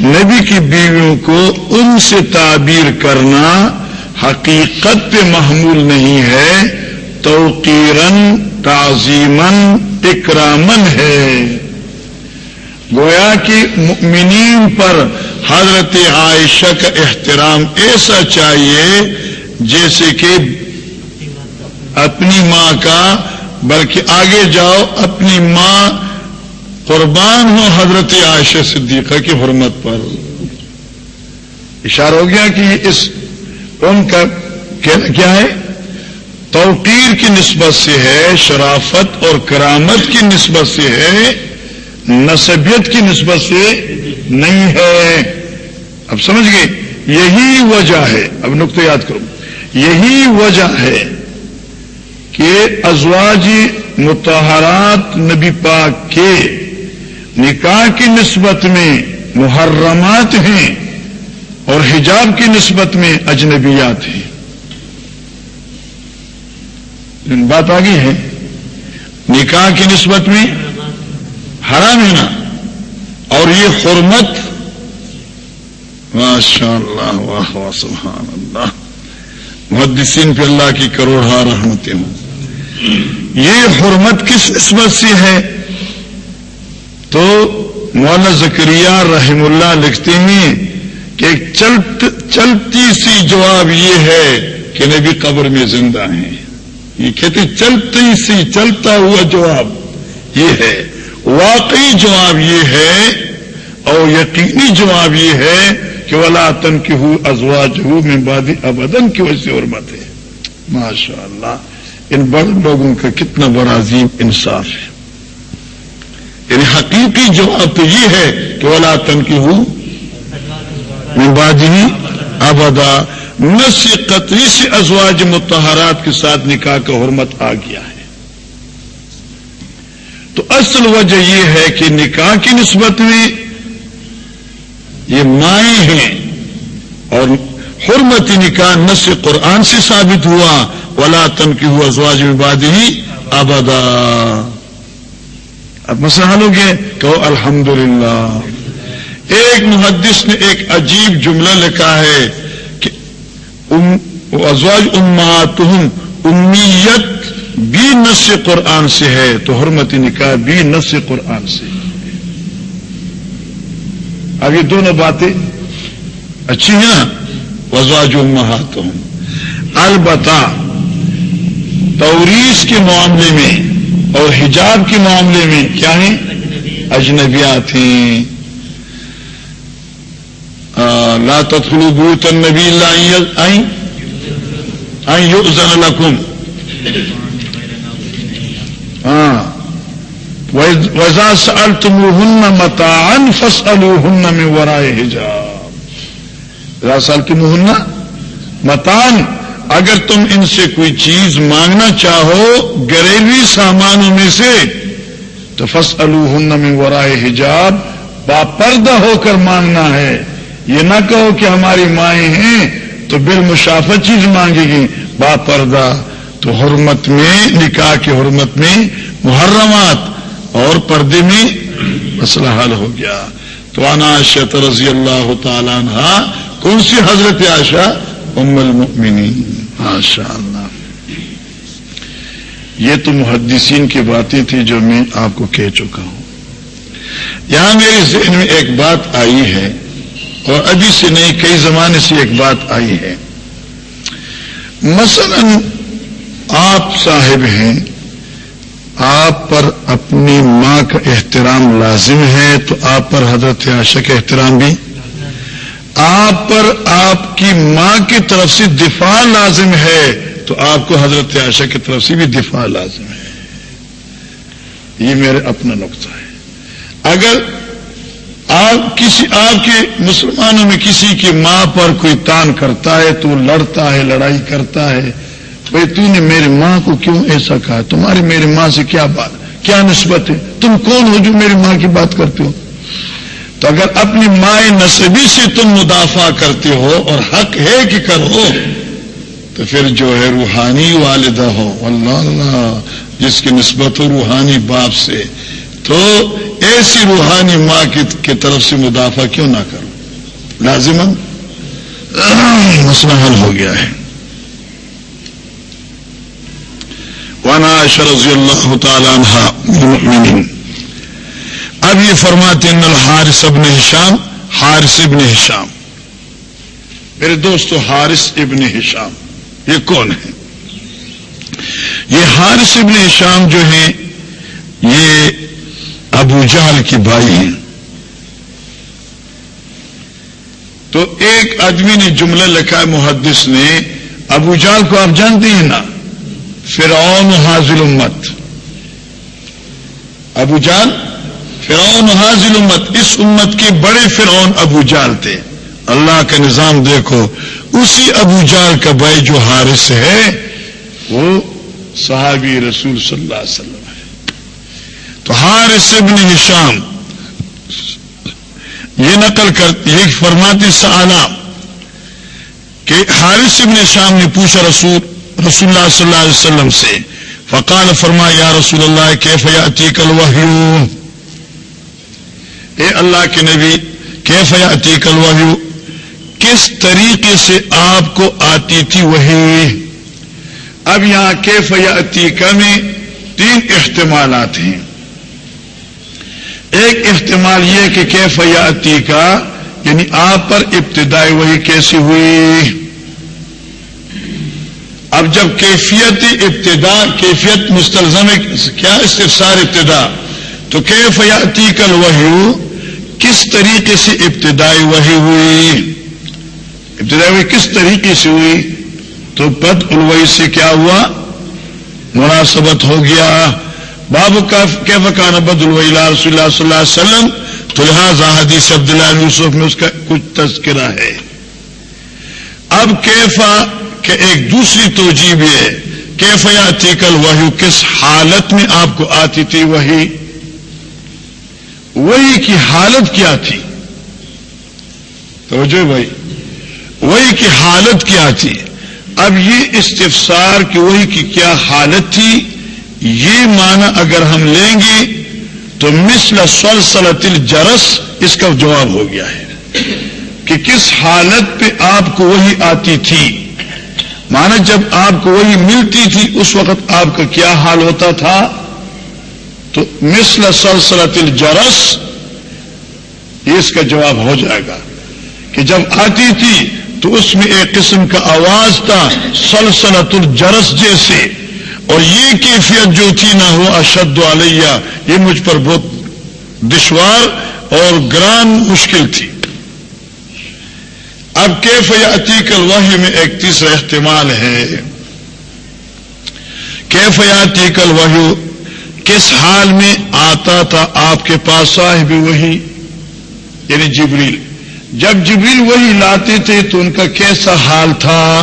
نبی کی بیویوں کو ان سے تعبیر کرنا حقیقت پہ محمول نہیں ہے۔ توقیرن تعظیمن اکرامن ہے۔ گویا کہ مؤمنین پر حضرت عائشہ کا احترام ایسا چاہیے جیسے کہ اپنی ماں کا، بلکہ آگے جاؤ، اپنی ماں قربان ہو حضرت عائشہ صدیقہ کی حرمت پر۔ اشارہ ہو گیا کہ اس ان کا کیا ہے؟ توقیر کی نسبت سے ہے، شرافت اور کرامت کی نسبت سے ہے، نصبیت کی نسبت سے نہیں ہے۔ اب سمجھ گئے؟ یہی وجہ ہے۔ اب نقطہ یاد کرو۔ یہی وجہ ہے کہ ازواج متحرات نبی پاک کے نکاح کی نسبت میں محرمات ہیں اور حجاب کی نسبت میں اجنبیات ہیں۔ بات آگی ہے۔ نکاح کی نسبت میں حرام ہے نا؟ اور یہ حرمت ماشاء اللہ واہ واہ سبحان اللہ محدثین پہ اللہ کی کروڑا رحمتیں ہوں۔ یہ حرمت کس نسبت سے ہے؟ تو مولانا زکریہ رحم اللہ لکھتے ہیں کہ چلتی سی جواب یہ ہے کہ نبی قبر میں زندہ ہیں۔ یہ کہتے چلتی سی، چلتا ہوا جواب یہ ہے۔ واقعی جواب یہ ہے اور یقینی جواب یہ ہے کہ ولا تن کی ہو ازواج ہو میں بادی ابدن کی وجہ سے اور مت ہے۔ ماشاء اللہ ان بڑے لوگوں کا کتنا بڑا عظیم انصاف ہے۔ یعنی حقیقی جواب تو یہ ہے کہ ولا تن کی ہو میں بادی ابدا نس قطری سے ازواج متحرات کے ساتھ نکاح کا حرمت آ گیا ہے۔ تو اصل وجہ یہ ہے کہ نکاح کی نسبت میں یہ مائیں ہیں اور حرمتی نکاح نس قرآن سے ثابت ہوا۔ ولا تن کی ہوا ازواج میں ہی آبادا اب مسئلہ حل ہو گیا کہ الحمد ایک محدث نے ایک عجیب جملہ لکھا ہے ازواج اماتہم امیت بھی نس قرآن سے ہے، تو حرمت نکاح بھی نس قرآن سے۔ اب یہ دونوں باتیں اچھی ہیں نا؟ وزواج امہاتہم۔ البتہ توریس کے معاملے میں اور حجاب کے معاملے میں کیا ہیں؟ اجنبیات ہیں لا تدخلوا بيوت النبي الا ان ان يؤذن لكم ہاں وزا سال تم ہن متان فسلو ہن میں ورائے حجاب۔ رضا سال تم ہن متان اگر تم ان سے کوئی چیز مانگنا چاہو گھریلوی سامانوں میں سے، تو فس ہن میں ورائے حجاب، باپردہ ہو کر مانگنا ہے۔ یہ نہ کہو کہ ہماری مائیں ہیں، تو بل مشافت چیز مانگے گی۔ با پردہ تو حرمت میں، نکاح کی حرمت میں محرمات اور پردے میں مسئلہ حل ہو گیا۔ تو آنا شت رضی اللہ تعالیٰ عنہ کون سی حضرت آشا ام المؤمنین۔ ماشاء اللہ یہ تو محدثین کی باتیں تھیں جو میں آپ کو کہہ چکا ہوں۔ یہاں میرے ذہن میں ایک بات آئی ہے اور ابھی سے نہیں، کئی زمانے سے ایک بات آئی ہے۔ مثلا آپ صاحب ہیں، آپ پر اپنی ماں کا احترام لازم ہے تو آپ پر حضرت عاشق کا احترام بھی آپ پر آپ کی ماں کی طرف سے دفاع لازم ہے، تو آپ کو حضرت عاشق کی طرف سے بھی دفاع لازم ہے۔ یہ میرے اپنا نقطہ ہے۔ اگر آپ کسی، آپ کے مسلمانوں میں کسی کی ماں پر کوئی تان کرتا ہے، تو لڑتا ہے، لڑائی کرتا ہے بھائی تو نے میری ماں کو کیوں ایسا کہا؟ تمہاری میری ماں سے کیا بات، کیا نسبت ہے؟ تم کون ہو جو میری ماں کی بات کرتے ہو؟ تو اگر اپنی مائیں نصبی سے تم مدافع کرتے ہو اور حق ہے کہ کرو، تو پھر جو ہے روحانی والدہ ہو اللہ اللہ، جس کی نسبت ہو روحانی باپ سے، تو ایسی روحانی ماں کی طرف سے مدافع کیوں نہ کرو؟ لازمن مسئلہ حل ہو گیا ہے۔ وانا رضی اللہ تعالیٰ اب یہ فرماتے ہیں الحارث ابن ہشام، حارث ابن ہشام۔ میرے دوستو، حارث ابن ہشام، یہ کون ہے یہ حارث ابن ہشام جو ہیں، یہ ابو جہل کی بھائی ہیں۔ تو ایک آدمی نے جملہ لکھا ہے، محدث نے، ابو جال کو آپ جانتے ہیں نا؟ فرعون حاضل امت۔ ابو جال فرعون حاضل امت، اس امت کے بڑے فرعون ابو جال تھے۔ اللہ کا نظام دیکھو، اسی ابو جال کا بھائی جو حارث ہے، وہ صحابی رسول صلی اللہ علیہ وسلم ہے۔ تو حارث ابن ہشام، یہ نقل کر، یہ فرماتی سالہ کہ حارث ابن شام نے پوچھا رسول رسول اللہ صلی اللہ علیہ وسلم سے، فقال فرما یا رسول اللہ، کیف یاتیک الوحی؟ اے اللہ کے نبی کیف یاتیک الوحی کس طریقے سے آپ کو آتی تھی وہی؟ اب یہاں کیف یاتیک میں تین احتمالات ہیں۔ ایک احتمال یہ کہ کیف یاتی کا یعنی آپ پر ابتدائی وہی کیسی ہوئی؟ اب جب کیفیت ابتدا، کیفیت مستلزم، کیا استفسار ابتدا؟ تو کیف یاتی کل وہی کس طریقے سے ابتدائی وہی ہوئی؟ ابتدائی وہی کس طریقے سے ہوئی؟ تو پد الوئی سے کیا ہوا؟ مناسبت ہو گیا۔ باب کا فکان بد اللہ رسول اللہ صلی اللہ علیہ وسلم؟ تو لہٰذا حدیث عبداللہ یوسف میں اس کا کچھ تذکرہ ہے۔ اب کیفا کہ ایک دوسری توجہ بھی ہے۔ کیفیا تیکل وہی کس حالت میں آپ کو آتی تھی وہی وہی کی حالت کیا تھی؟ توجہ بھائی، وہی کی حالت کیا تھی؟ اب یہ استفسار کہ وہی کی کیا حالت تھی؟ یہ معنی اگر ہم لیں گے تو مثل سلسلت الجرس اس کا جواب ہو گیا ہے کہ کس حالت پہ آپ کو وہی آتی تھی؟ مانا جب آپ کو وہی ملتی تھی، اس وقت آپ کا کیا حال ہوتا تھا؟ تو مثل سلسلت الجرس یہ اس کا جواب ہو جائے گا کہ جب آتی تھی تو اس میں ایک قسم کا آواز تھا، سلسلت الجرس جیسے، اور یہ کیفیت جو تھی، نہ ہو اشد علیہ، یہ مجھ پر بہت دشوار اور گران مشکل تھی۔ اب کیف یا الوحی میں ایک تیسرا احتمال ہے۔ کیف یا الوحی؟ کس حال میں آتا تھا آپ کے پاس صاحب وہی؟ یعنی جبریل. جب جبریل وہی لاتے تھے تو ان کا کیسا حال تھا؟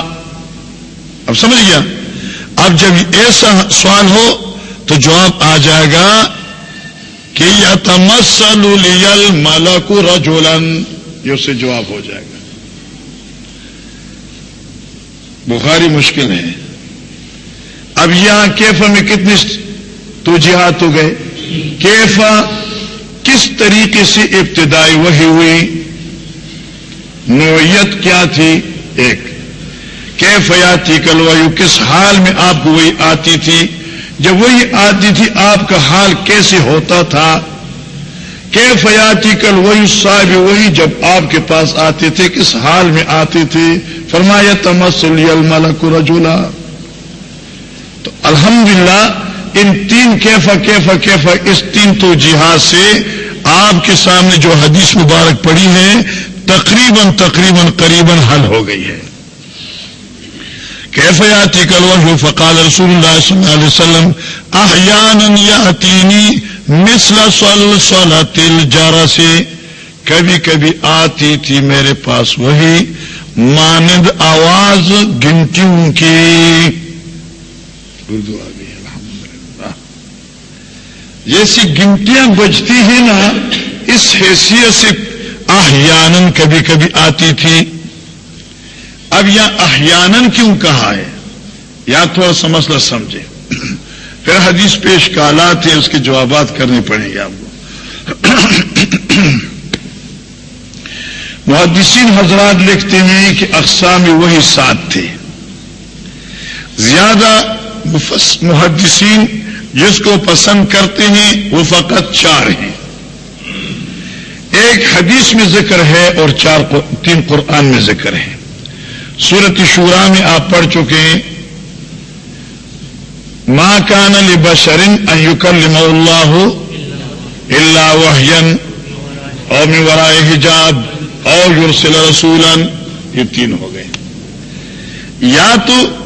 اب سمجھ گیا؟ اب جب ایسا سوال ہو تو جواب آ جائے گا کہ یا تمسل ملک رجولن یہ اس سے جواب ہو جائے گا. بخاری مشکل ہے. اب یہاں کیفا میں کتنی تو جہاد ہو گئے۔ کیفا؟ کس طریقے سے ابتدائی وہی ہوئی؟ نوعیت کیا تھی؟ ایک کیفیاتی کلوایو کس حال میں آپ کو وہی آتی تھی؟ جب وہی آتی تھی، آپ کا حال کیسے ہوتا تھا؟ کیفیاتی کل وہی صاحب وہی جب آپ کے پاس آتے تھے کس حال میں آتے تھے فرمایا تمسلی الملک رجولا۔ تو الحمدللہ ان تین کیفا کیفا کیفا اس تین تو جہاد سے آپ کے سامنے جو حدیث مبارک پڑی ہے، تقریباً تقریباً قریباً حل ہو گئی ہے۔ کیف یاتی فقال رسول اللہ صلی اللہ علیہ وسلم، احیانا یاتینی مثل سل تل جارا سے کبھی کبھی آتی تھی میرے پاس وہی مانند آواز گنٹیوں کی۔ اردو آ گئی الحمد جیسی گنٹیاں بجتی ہیں نا، اس حیثیت سے احیانن کبھی کبھی آتی تھی۔ اب یا احیانن کیوں کہا ہے؟ یا تھوڑا سا مسئلہ سمجھے پھر حدیث پیش کالات ہیں، اس کے جوابات کرنے پڑیں گے آپ کو۔ محدثین حضرات لکھتے ہیں کہ اقسام وہی سات تھے۔ زیادہ محدثین جس کو پسند کرتے ہیں وہ فقط چار ہیں۔ ایک حدیث میں ذکر ہے اور چار تین قرآن میں ذکر ہے۔ سورت شورا میں آپ پڑھ چکے ہیں۔ ماں کان علی بشرن ایوکل اللہ اللہ وحین اور ورائے حجاب اور یورسل رسولن یہ تین ہو گئے۔ یا تو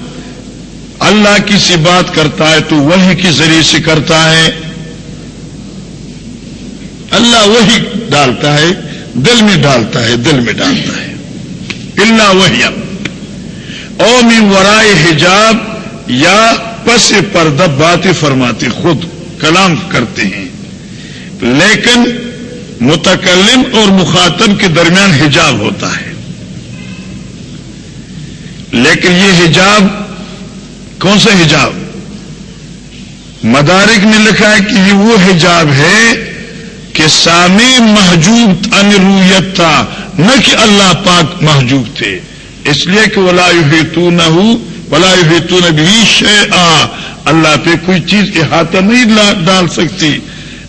اللہ کسی بات کرتا ہے، تو وہی کے ذریعے سے کرتا ہے۔ اللہ وہی ڈالتا ہے، دل میں ڈالتا ہے، دل میں ڈالتا ہے۔ اللہ وہی او میں ورائے حجاب، یا پس پردہ باتیں فرماتے، خود کلام کرتے ہیں۔ لیکن متکلم اور مخاطب کے درمیان حجاب ہوتا ہے۔ لیکن یہ حجاب کون سا حجاب؟ مدارک نے لکھا ہے کہ یہ وہ حجاب ہے کہ سامی محجوب انرویت تھا نہ کہ اللہ پاک محجوب تھے۔ اس لیے کہ ولا تو نہ ہو ولا تو نہ بھی شے آ اللہ پہ کوئی چیز احاطہ نہیں ڈال سکتی۔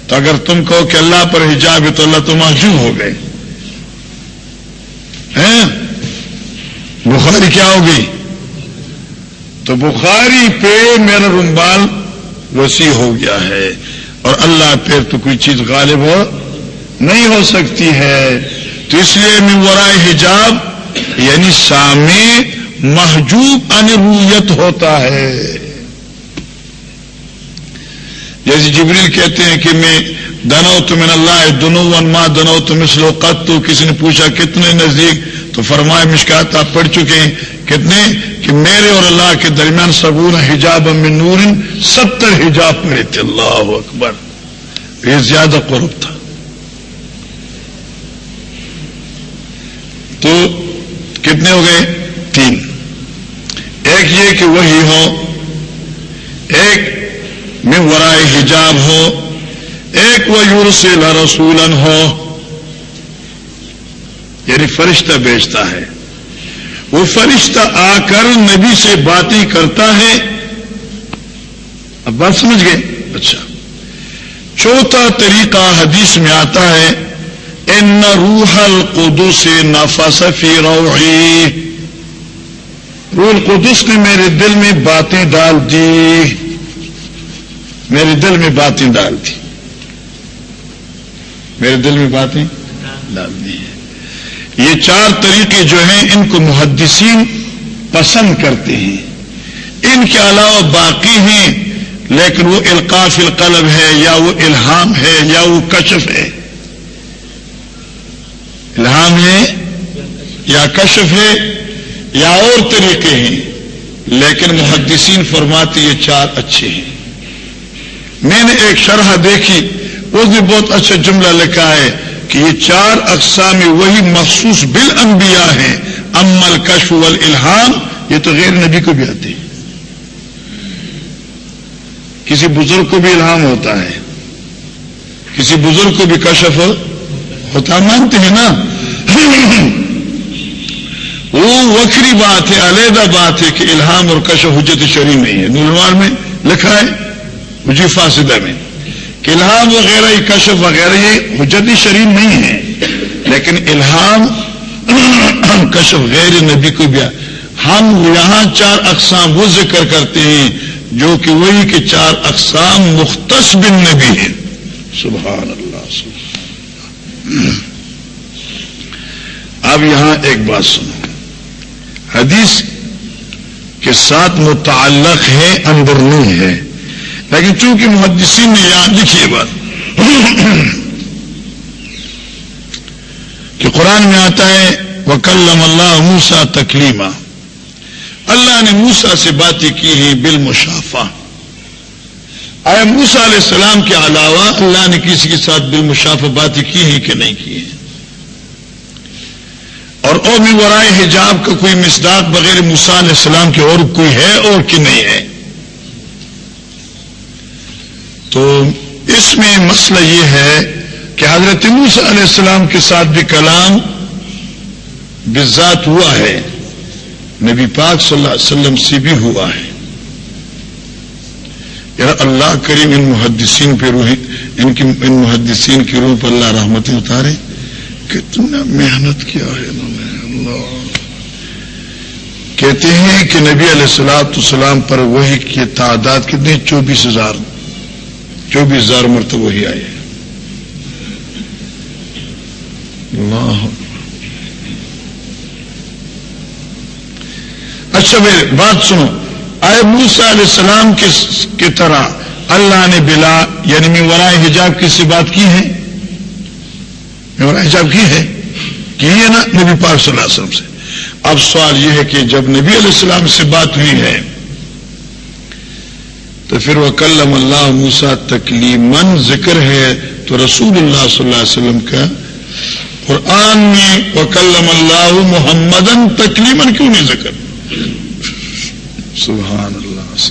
تو اگر تم کہو کہ اللہ پر حجاب ہے تو اللہ تو محجوب ہو گئے۔ بخاری کیا ہو گئی؟ تو بخاری پہ میرا رمبال وسیع ہو گیا ہے اور اللہ پہ تو کوئی چیز غالب ہو نہیں ہو سکتی ہے۔ تو اس لیے میں ورائے حجاب یعنی سامع محجوب انرویت ہوتا ہے۔ جیسے جبریل کہتے ہیں کہ میں دنو تو من اللہ دنو ون ماں دنو تو مسلو قط، تو کسی نے پوچھا کتنے نزدیک تو فرمائے مشکات آپ پڑھ چکے ہیں کتنے کہ میرے اور اللہ کے درمیان سبون حجاب من نور ستر حجاب پڑے تھے، اللہ اکبر۔ یہ زیادہ قرب تھا۔ تو کتنے ہو گئے؟ تین۔ ایک یہ کہ وہی ہو، ایک میں ورائے حجاب ہو، ایک وہ یور سے رسولن ہو۔ یعنی فرشتہ بیچتا ہے۔ وہ فرشتہ آ کر نبی سے باتیں کرتا ہے۔ اب بات سمجھ گئے؟ اچھا۔ چوتھا طریقہ حدیث میں آتا ہے، ان روح القدس سے نفاسفی روحی روح القدس نے میرے دل میں باتیں ڈال دی۔ میرے دل میں باتیں ڈال دی۔ میرے دل میں باتیں ڈال دی۔ یہ چار طریقے جو ہیں، ان کو محدثین پسند کرتے ہیں۔ ان کے علاوہ باقی ہیں، لیکن وہ القاف القلب ہے، یا وہ الہام ہے، یا وہ کشف ہے۔ الہام ہے یا کشف ہے یا اور طریقے ہیں، لیکن محدثین فرماتے یہ چار اچھے ہیں۔ میں نے ایک شرح دیکھی اس بھی بہت اچھا جملہ لکھا ہے۔ کہ یہ چار اقسام وہی مخصوص بالانبیاء ہیں۔ امل کشف الحام یہ تو غیر نبی کو بھی آتے ہیں۔ کسی بزرگ کو بھی الہام ہوتا ہے۔ کسی بزرگ کو بھی کشف ہوتا مانتے ہیں نا؟ وہ وکری بات ہے، علیحدہ بات ہے کہ الہام اور کشف حجت شریف نہیں ہے۔ نلوار میں، لکھا ہے، مجھے فاصدہ میں۔ الہام وغیرہ یہ کشف وغیرہ یہ حجت شریف نہیں ہے۔ لیکن الہام کشف غیر نبی کو بھی ہم یہاں چار اقسام وہ ذکر کرتے ہیں جو کہ وہی کے چار اقسام مختص بن نبی ہیں۔ سبحان اللہ سبحان اب یہاں ایک بات سنو۔ حدیث کے ساتھ متعلق ہے، اندر نہیں ہے۔ لیکن چونکہ محدثین نے یہاں لکھی بات کہ قرآن میں آتا ہے وکلم اللہ موسا تکلیمہ اللہ نے موسا سے باتیں کی ہیں بل مشافہ آئے موسا علیہ السلام کے علاوہ اللہ نے کسی کے ساتھ بل باتیں کی ہیں کہ نہیں کی ہیں؟ اور او میں ورائے حجاب کا کوئی مصداق بغیر موسا علیہ السلام کے اور کوئی ہے اور کہ نہیں ہے؟ تو اس میں مسئلہ یہ ہے کہ حضرت موسیٰ علیہ السلام کے ساتھ بھی کلام بذات ہوا ہے۔ نبی پاک صلی اللہ علیہ وسلم سے بھی ہوا ہے۔ یار اللہ کریم ان محدثین پہ روح ان کی ان محدثین کی روح پر اللہ رحمتیں اتارے۔ کتنا محنت کیا ہے انہوں نے۔ اللہ۔ کہتے ہیں کہ نبی علیہ السلاۃ السلام پر وہی کی تعداد کتنی چوبیس ہزار۔ چوبیس ہزار مرتبہ وہی آئے۔ اللہ۔ اچھا بھائی بات سنو۔ آئے موسا علیہ السلام کی طرح اللہ نے بلا یعنی میورائے حجاب کی سی بات کی ہے؟ میورائے حجاب کی ہے؟ کی ہے نا نبی پاک صلی اللہ علیہ وسلم سے۔ اب سوال یہ ہے کہ جب نبی علیہ السلام سے بات ہوئی ہے تو پھر وہ کلم اللہ موسا تکلیمن ذکر ہے تو رسول اللہ صلی اللہ علیہ وسلم کا قرآن میں وہ کلم اللہ محمدن تکلیمن کیوں نہیں ذکر؟ سبحان اللہ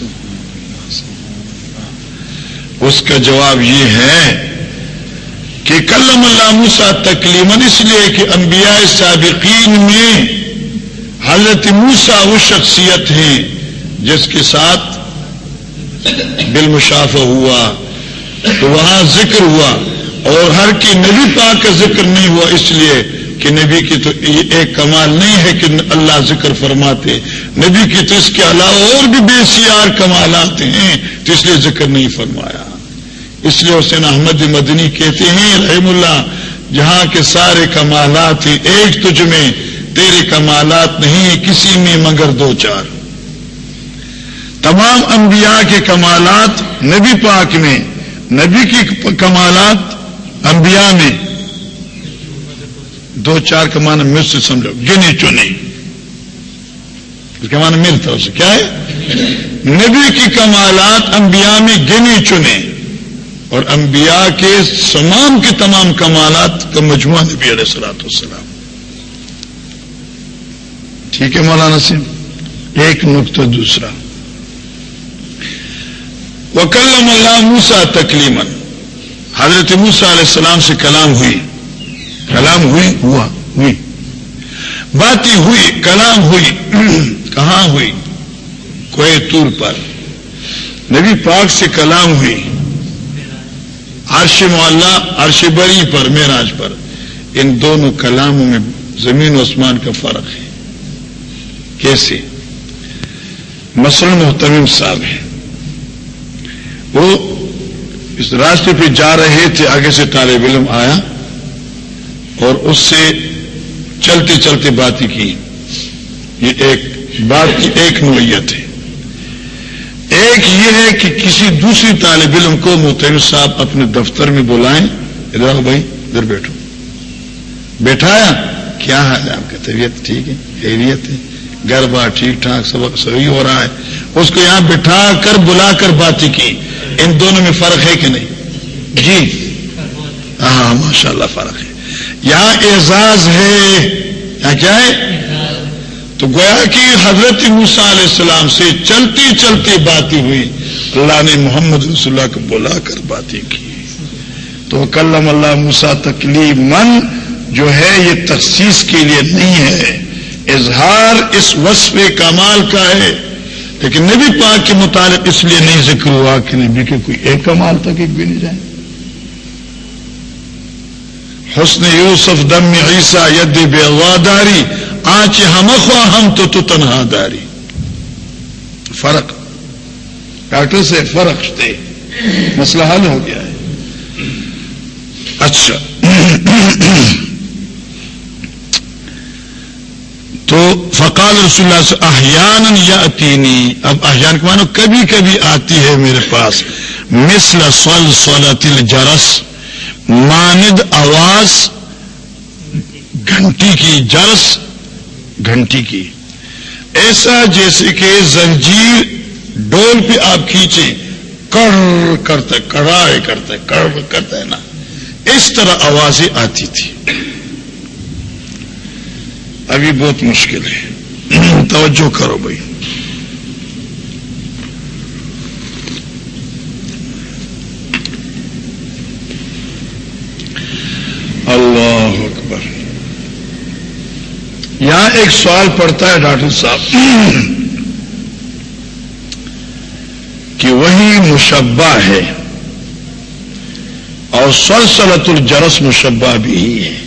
اس کا جواب یہ ہے کہ کلم اللہ موسا تکلیمن اس لیے کہ انبیاء سابقین میں حضرت موسا وہ شخصیت ہے جس کے ساتھ بالمشافہ ہوا، تو وہاں ذکر ہوا اور ہر کی نبی پاک کا ذکر نہیں ہوا، اس لیے کہ نبی کی تو ایک کمال نہیں ہے کہ اللہ ذکر فرماتے۔ نبی کی تو اس کے علاوہ اور بھی بے سیار کمالات ہیں، تو اس لیے ذکر نہیں فرمایا۔ اس لیے حسین احمد مدنی کہتے ہیں، رحم اللہ، جہاں کے سارے کمالات ہیں، ایک تجھ میں تیرے کمالات نہیں کسی میں مگر دو چار۔ تمام انبیاء کے کمالات نبی پاک میں، نبی کی کمالات انبیاء میں۔ دو چار کا معنی مل سے سمجھو گنی چنی اس کا معنی ملتا اسے، کیا ہے؟ نبی کی کمالات انبیاء میں گنی چنے۔ اور انبیاء کے تمام کے تمام کمالات کا مجموعہ نبی علیہ السلاط والسلام۔ ٹھیک ہے مولانا سنگھ ایک نقطہ دوسرا۔ وکلم اللہ موسا تکلیمن حضرت موسا علیہ السلام سے کلام ہوئی۔ کلام ہوئی؟ ہوا، ہوئی۔ باتیں ہوئی، کلام ہوئی۔ کہاں ہوئی؟ کوئے تور پر۔ نبی پاک سے کلام ہوئی۔ عرش معلّہ عرش بری پر، معراج پر۔ ان دونوں کلاموں میں زمین و آسمان کا فرق ہے۔ کیسے؟ مثلا محتمم صاحب ہے وہ اس راستے پہ جا رہے تھے، آگے سے طالب علم آیا اور اس سے چلتے چلتے باتیں کی۔ یہ ایک بات کی ایک نوعیت ہے۔ ایک یہ ہے کہ کسی دوسری طالب علم کو محتم صاحب اپنے دفتر میں بلائیں۔ ادھر بھائی، ادھر بیٹھو۔ بیٹھایا، کیا حال ہے آپ کا؟ طبیعت ٹھیک ہے؟ خیریت ہے؟ گھر بار ٹھیک ٹھاک سب صحیح ہو رہا ہے۔ اس کو یہاں بٹھا کر بلا کر باتیں کی۔ ان دونوں میں فرق ہے کہ نہیں؟ جی۔ ہاں ماشاء اللہ فرق ہے۔ یہاں اعزاز ہے۔ یہاں کیا ہے؟ تو گویا کہ حضرت موسا علیہ السلام سے چلتی چلتی باتیں ہوئی۔ اللہ نے محمد رسول اللہ کو بلا کر باتیں کی۔ تو کلم اللہ موسا تکلیف من جو ہے یہ تخصیص کے لیے نہیں ہے۔ اظہار اس وصف کمال کا ہے، لیکن نبی پاک کے متعلق اس لیے نہیں ذکر ہوا کہ نبی کے کوئی ایک کمال تک ایک بھی نہیں جائے۔ حسن یوسف دم عیسا ید بے واداری آچ ہم خواہ ہم تو تو تنہا داری۔ فرق۔ ڈاکٹر سے فرق تھے مسئلہ حل ہو گیا ہے۔ اچھا۔ تو فقال رسول اللہ سے احیان یا اتینی اب احیان کے مانو کبھی کبھی آتی ہے میرے پاس. مثل سول سولت جرس ماند آواز گھنٹی کی، جرس گھنٹی کی. ایسا جیسے کہ زنجیر ڈول پہ آپ کھینچے، کڑ کرتے کڑاڑے کرتے، کڑ کرتے نا. اس طرح آوازیں آتی تھی ابھی بہت مشکل ہے۔ توجہ کرو بھائی۔ اللہ اکبر۔ یہاں ایک سوال پڑتا ہے ڈاکٹر صاحب۔ کہ وہی مشبہ ہے اور سلسلت الجرس مشبہ بھی ہے۔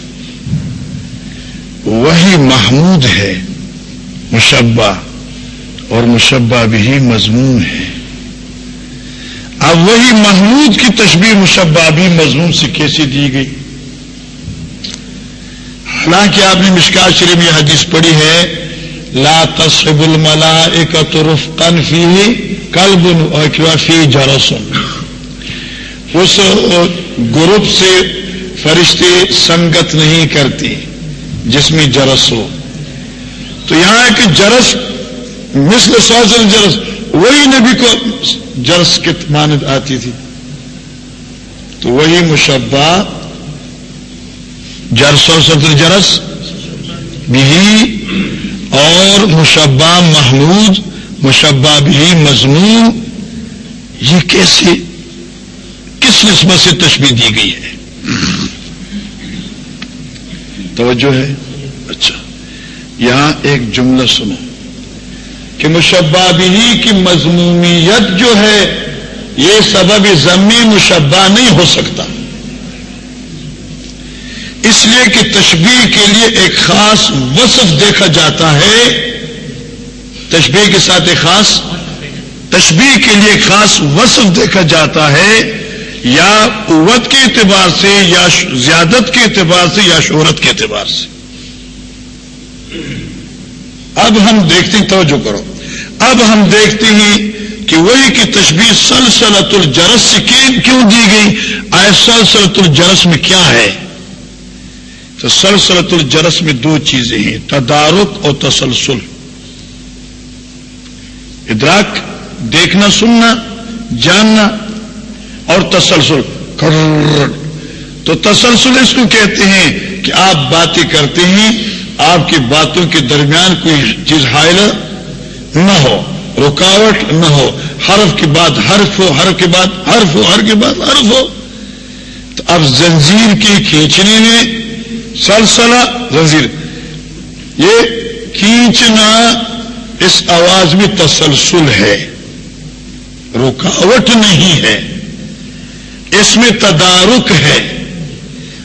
وہی محمود ہے۔ مشبہ۔ اور مشبہ بھی مضمون ہے۔ اب وہی محمود کی تشبیح مشبہ بھی مضمون سے کیسے دی گئی۔ حالانکہ آپ نے مشکا شریف میں حدیث پڑھی ہے، لا تصب الملا ایک ترف فی کلب فی جرسن اس گروپ سے فرشتے سنگت نہیں کرتی جس میں جرس ہو۔ تو یہاں ایک جرس مثل سوزل جرس وہی نبی کو جرس کی مانت آتی تھی۔ تو وہی مشبہ جرس اور سطر جرس بھی اور مشبہ محمود مشبہ بھی مضمون۔ یہ کیسے، کس نسبت سے تشبیح دی گئی ہے؟ توجہ ہے؟ اچھا۔ یہاں ایک جملہ سنو۔ کہ مشبہ بھی کی مضمومیت جو ہے، یہ سبب ضمی مشبہ نہیں ہو سکتا۔ اس لیے کہ تشبیح کے لیے ایک خاص وصف دیکھا جاتا ہے۔ تشبیح کے ساتھ ایک خاص تشبیح کے لیے ایک خاص وصف دیکھا جاتا ہے۔ یا قوت کے اعتبار سے یا زیادت کے اعتبار سے یا شہرت کے اعتبار سے۔ اب ہم دیکھتے ہیں، توجہ کرو۔ اب ہم دیکھتے ہیں کہ وہی کی تشبیح سلسلت الجرس سے کیوں دی گئی؟ آئے سلسلت الجرس میں کیا ہے؟ تو سلسلت الجرس میں دو چیزیں ہیں، تدارک اور تسلسل۔ ادراک دیکھنا، سننا، جاننا۔ اور تسلسل تو تسلسل اس کو کہتے ہیں کہ آپ باتیں کرتے ہیں، آپ کی باتوں کے درمیان کوئی چیز حائل نہ ہو، رکاوٹ نہ ہو۔ حرف کے بعد حرف ہو، حرف کے بعد حرف ہو ہر کے بعد حرف ہو۔ تو اب زنجیر کے کھینچنے میں سلسلہ زنجیر۔ یہ کھینچنا اس آواز میں تسلسل ہے۔ رکاوٹ نہیں ہے۔ اس میں تدارک ہے۔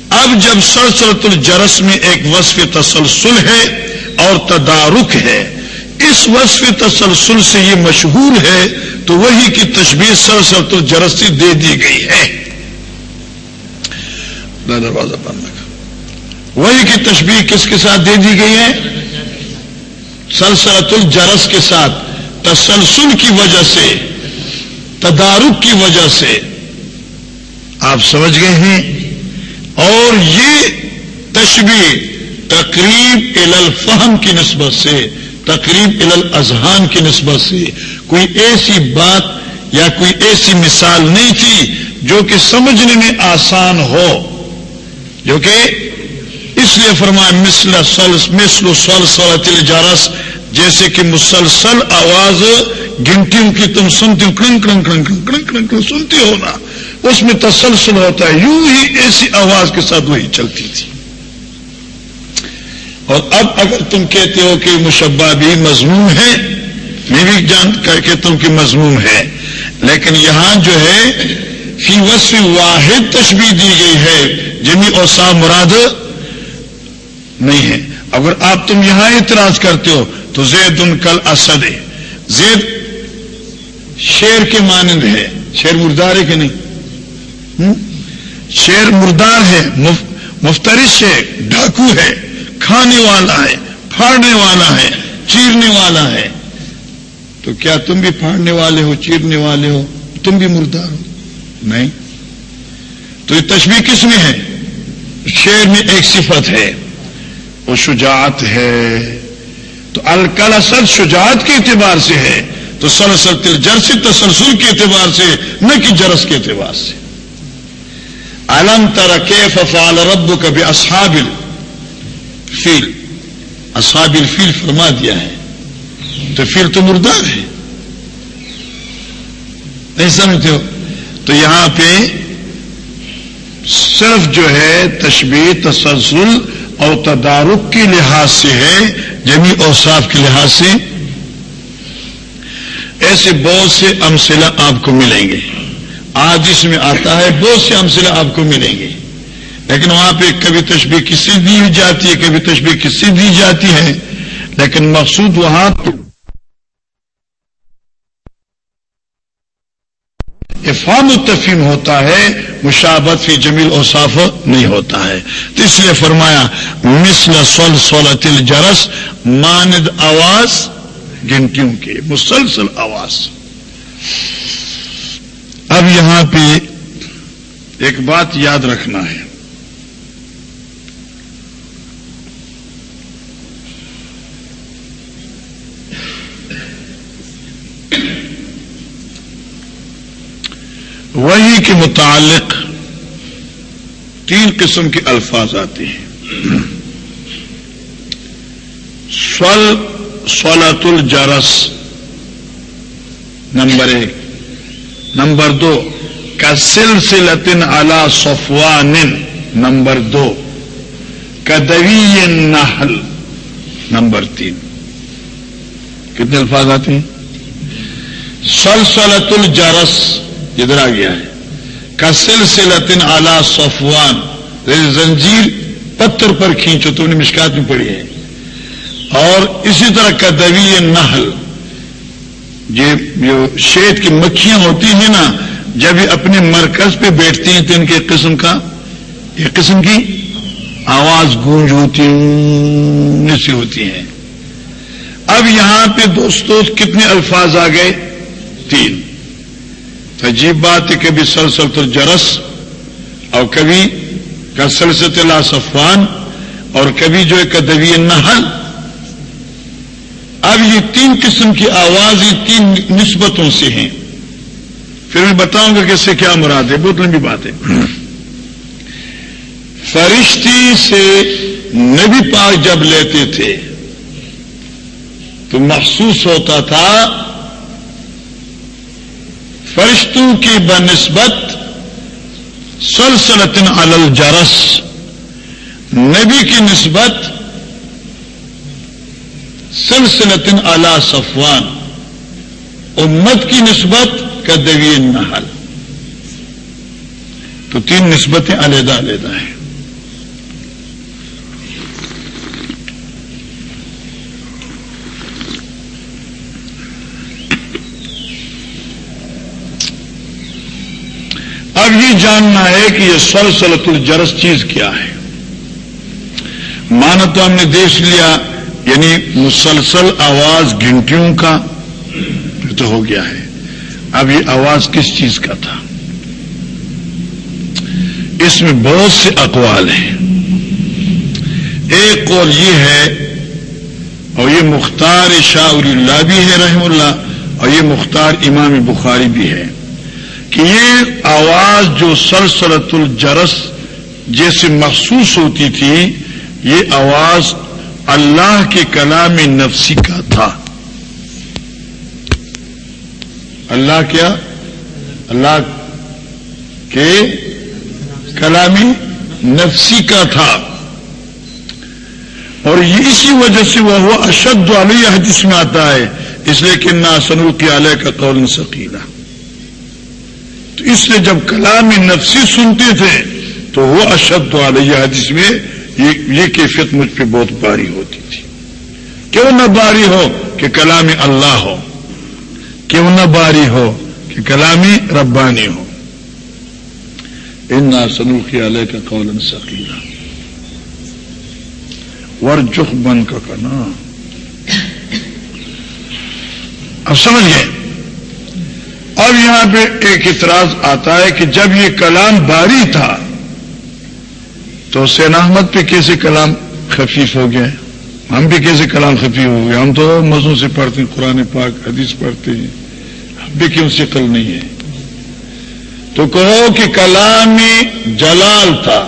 اب جب سلسلت الجرس میں ایک وصف تسلسل ہے اور تدارک ہے، اس وصف تسلسل سے یہ مشہور ہے تو وہی کی تشبیح سلسلت الجرس سے دے دی گئی ہے۔ دروازہ بند وہی کی تشبیح کس کے ساتھ دے دی گئی ہے؟ سلسلت الجرس کے ساتھ۔ تسلسل کی وجہ سے، تدارک کی وجہ سے۔ آپ سمجھ گئے ہیں اور یہ تشبیح تقریب الفہم کی نسبت سے، تقریب الاذہان کی نسبت سے کوئی ایسی بات یا کوئی ایسی مثال نہیں تھی جو کہ سمجھنے میں آسان ہو۔ جو کہ اس لیے فرمایا مسل مسل سل سل جارس جیسے کہ مسلسل آواز گنٹیوں کی تم سنتی ہو کرنگ کرنگ کرنگ کرنگ کرنگ کرنگ سنتی ہو نا۔ اس میں تسلسل ہوتا ہے، یوں ہی ایسی آواز کے ساتھ وہی چلتی تھی۔ اور اب اگر تم کہتے ہو کہ مشبہ بھی مضمون ہے میں بھی جان کر کہتا ہوں کہ مضمون ہے۔ لیکن یہاں جو ہے، فی وصف واحد تشبیح دی گئی ہے۔ جمی اور سا مراد نہیں ہے۔ اگر آپ تم یہاں اعتراض کرتے ہو تو زید ان کل اسد ہے زید شیر کے مانند ہے۔ شیر مردار ہے کہ نہیں۔ شیر مردار ہے مفترش ہے ڈاکو ہے، کھانے والا ہے، پھاڑنے والا ہے، چیرنے والا ہے۔ تو کیا تم بھی پھاڑنے والے ہو، چیرنے والے ہو؟ تم بھی مردار ہو؟ نہیں۔ تو یہ تشبیح کس میں ہے؟ شیر میں ایک صفت ہے، وہ شجاعت ہے۔ تو الکل اصل شجاعت کے اعتبار سے ہے۔ تو سرسل تل جرس تسلسل کے اعتبار سے نہ کہ جرس کے اعتبار سے۔ علم ترکے ففال رب کبھی اصحابل فیل. اصحابل فیل فرما دیا ہے. تو فیل تو مردار ہے. نہیں سمجھتے ہو؟ تو یہاں پہ صرف جو ہے تشبیح تسلسل اور تدارک کے لحاظ سے ہے جمی اوصاف کے لحاظ سے، ایسے بہت سے امسلہ آپ کو ملیں گے۔ آج اس میں آتا ہے، بہت سے امسلہ آپ کو ملیں گے۔ لیکن وہاں پہ کبھی تشبیح کسی دی جاتی ہے، کبھی تشبیح کسی دی جاتی ہے۔ لیکن مقصود وہاں افام التفیم ہوتا ہے مشابت فی جمیل اوصاف نہیں ہوتا ہے۔ تو اس لیے فرمایا، مثل سول سولت الجرس، ماند آواز گنٹیوں کے، مسلسل آواز۔ اب یہاں پہ ایک بات یاد رکھنا ہے۔ وہی کے متعلق تین قسم کے الفاظ آتے ہیں۔ سول سولت الجرس نمبر ایک۔ نمبر دو کا سلسلتن اعلی صفوان، نمبر دو کدوی نحل نمبر تین۔ کتنے الفاظ آتے ہیں؟ سلسلت الجرس، ادھر آ گیا ہے۔ کا سلسلتن اعلی صفوان یعنی زنجیر پتھر پر کھینچو تم نے مشکات میں پڑھی ہے۔ اور اسی طرح کا دوی نحل یہ جو شیت کی مکھیاں ہوتی ہیں نا، جب یہ اپنے مرکز پہ بیٹھتی ہیں تو ان کے قسم کا ایک قسم کی آواز گونج ہوتی سی ہوتی ہیں۔ اب یہاں پہ دوستوں کتنے الفاظ آ گئے؟ تین۔ عجیب بات ہے کبھی سلسلت الجرس، اور کبھی کا سلسلت صفوان اور کبھی جو ہے کدوی نحل اب یہ تین قسم کی آواز یہ تین نسبتوں سے ہیں۔ پھر میں بتاؤں گا کہ اس سے کیا مراد ہے، بہت لمبی بات ہے۔ فرشتی سے نبی پاک جب لیتے تھے، تو محسوس ہوتا تھا، فرشتوں کی بنسبت سلسلتن الجرس، نبی کی نسبت سلسلتن اعلی صفوان. امت کی نسبت کا دوی نحل. تو تین نسبتیں علیحدہ علیحدہ ہیں. اب یہ جاننا ہے کہ یہ سلسلت الجرس چیز کیا ہے؟ مانا تو ہم نے دیکھ لیا یعنی مسلسل آواز گھنٹیوں کا تو ہو گیا ہے۔ اب یہ آواز کس چیز کا تھا؟ اس میں بہت سے اقوال ہیں۔ ایک اور یہ ہے، اور یہ مختار شاہ اللہ بھی ہے رحم اللہ، اور یہ مختار امام بخاری بھی ہے۔ کہ یہ آواز جو سلسلت الجرس جیسے محسوس ہوتی تھی، یہ آواز اللہ کے کلام نفسی کا تھا۔ اللہ کیا؟ اللہ کے کلامی نفسی کا تھا۔ اور یہ اسی وجہ سے وہ ہوا، اشد علیہ حدیث میں آتا ہے۔ اس لیے کہ نا سنو علیہ کا قول سکیلا تو اس لیے جب کلام نفسی سنتے تھے، تو وہ اشد علیہ حدیث میں یہ کیفیت مجھ پہ بہت باری ہوتی تھی۔ کیوں نہ باری ہو کہ کلامی اللہ ہو۔ کیوں نہ باری ہو کہ کلامی ربانی ہو۔ ان سنوخی علیہ کا قول سکیلا ور جخ بن کا کنا اب سمجھ گئے؟ اب یہاں پہ ایک اعتراض آتا ہے کہ جب یہ کلام باری تھا تو سین احمد پہ کیسے کلام خفیف ہو گیا ہم بھی کیسے کلام خفیف ہو گیا ہم تو مزوں سے پڑھتے ہیں، قرآن پاک، حدیث پڑھتے ہیں۔ ہم بھی کیوں شکل نہیں ہے تو کہو کہ کلام جلال تھا،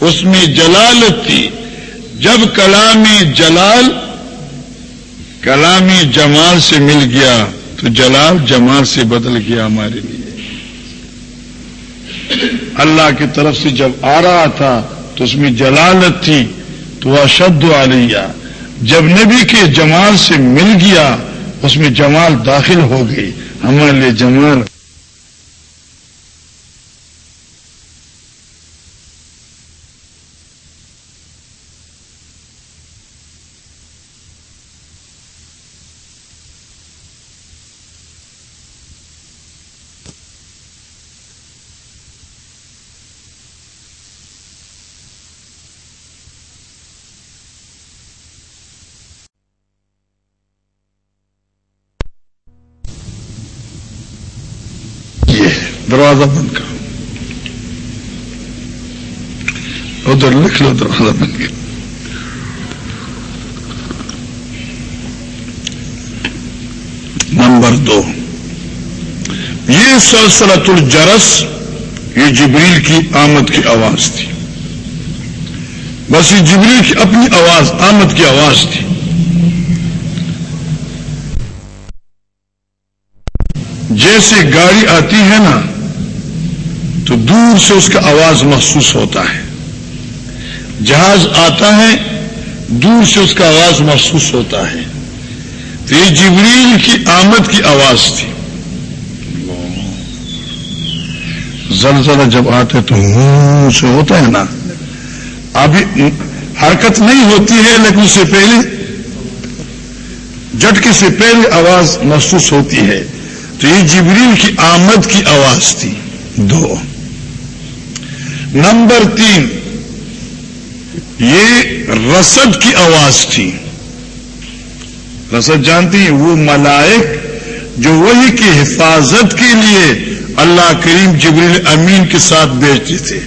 اس میں جلالت تھی۔ جب کلامی جلال کلامی جمال سے مل گیا تو جلال جمال سے بدل گیا ہمارے لیے۔ اللہ کی طرف سے جب آ رہا تھا تو اس میں جلالت تھی، تو وہ اشد علیہ۔ جب نبی کے جمال سے مل گیا، اس میں جمال داخل ہو گئی۔ ہمارے لیے جمال دروازہ بند کرو ادھر لکھ لو دروازہ بند کرو نمبر دو۔ یہ سلسلت الجرس، یہ جبریل کی آمد کی آواز تھی۔ بس یہ جبریل کی اپنی آواز، آمد کی آواز تھی۔ جیسے گاڑی آتی ہے نا تو دور سے اس کا آواز محسوس ہوتا ہے۔ جہاز آتا ہے، دور سے اس کا آواز محسوس ہوتا ہے۔ تو یہ جبریل کی آمد کی آواز تھی۔ زلزلہ جب آتے تو منہ سے ہوتا ہے نا۔ ابھی حرکت نہیں ہوتی ہے، لیکن اس سے پہلے جٹکے سے پہلے آواز محسوس ہوتی ہے۔ تو یہ جبریل کی آمد کی آواز تھی۔ دو۔ نمبر تین، یہ رسد کی آواز تھی۔ رسد جانتی ہیں، وہ ملائک جو وہی کی حفاظت کے لیے اللہ کریم جبریل امین کے ساتھ بیچتے تھے۔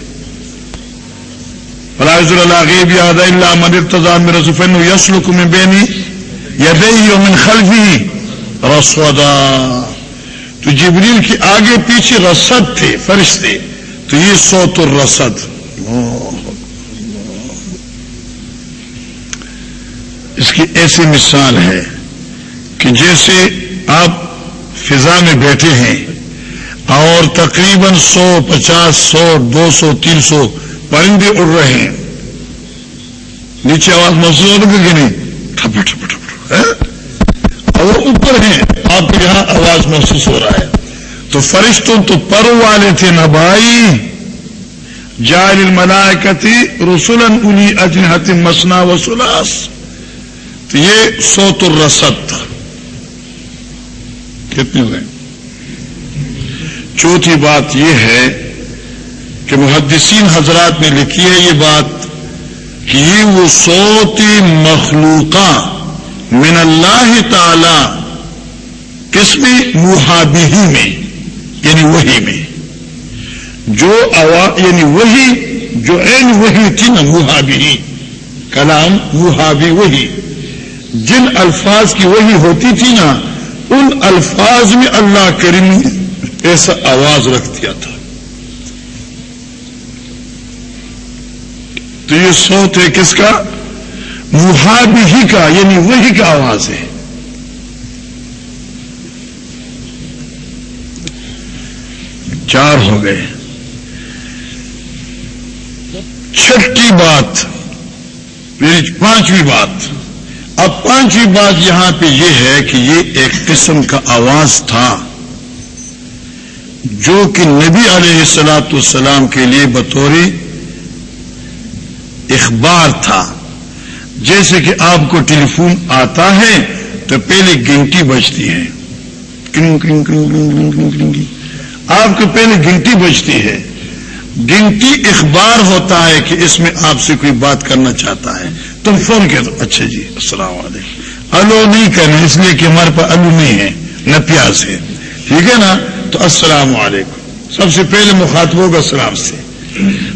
فلاز اللہ غیب یاد اللہ من ارتضا میں یسلک میں بینی یا من خلفی رسودا۔ تو جبریل کی آگے پیچھے رسد تھے، فرشتے۔ تو یہ سوت الرسد اس کی ایسی مثال ہے کہ جیسے آپ فضا میں بیٹھے ہیں اور تقریباً سو پچاس، سو، دو سو، تین سو پرندے اڑ رہے ہیں۔ نیچے آواز محسوس ہو رہی کہ نہیں؟ ٹھپ ٹھپ ٹھپ اور اوپر ہیں، آپ کے یہاں آواز محسوس ہو رہا ہے۔ تو فرشتوں تو پرو والے تھے نا بھائی۔ جائل الملائکتی رسولن الی اجنحت مسنا و سلاس۔ تو یہ سوت الرسد تھا۔ کتنے ہوئے چوتھی بات یہ ہے کہ محدثین حضرات نے لکھی ہے یہ بات کہ یہ وہ سوتی مخلوقہ من اللہ تعالی، کس میں؟ محابی میں۔ یعنی وہی میں۔ جو یعنی وہی جو این وہی تھی نا محابی کلام محابی وہی جن الفاظ کی وہی ہوتی تھی نا، ان الفاظ میں اللہ کریم ایسا آواز رکھ دیا تھا۔ تو یہ سوت ہے کس کا؟ محابی ہی کا یعنی وہی کا آواز ہے۔ چار ہو گئے۔ چھٹی بات میری پانچویں بات۔ اب پانچویں بات یہاں پہ یہ ہے کہ یہ ایک قسم کا آواز تھا، جو کہ نبی علیہ السلاط السلام کے لیے بطور اخبار تھا۔ جیسے کہ آپ کو ٹیلی فون آتا ہے تو پہلے گنٹی بجتی ہے۔ کرنگ کرنگ کرنگ کرنگ کرنگ کرنگ۔ آپ کو پہلے گنٹی بجتی ہے۔ گنٹی اخبار ہوتا ہے کہ اس میں آپ سے کوئی بات کرنا چاہتا ہے۔ تم فون کہہ دو اچھا جی السلام علیکم۔ الو نہیں کہنا، اس لیے کہ ہمارے پاس الو نہیں ہے، نہ پیاز ہے۔ ٹھیک ہے نا؟ تو السلام علیکم۔ سب سے پہلے مخاطب ہوگا السلام سے۔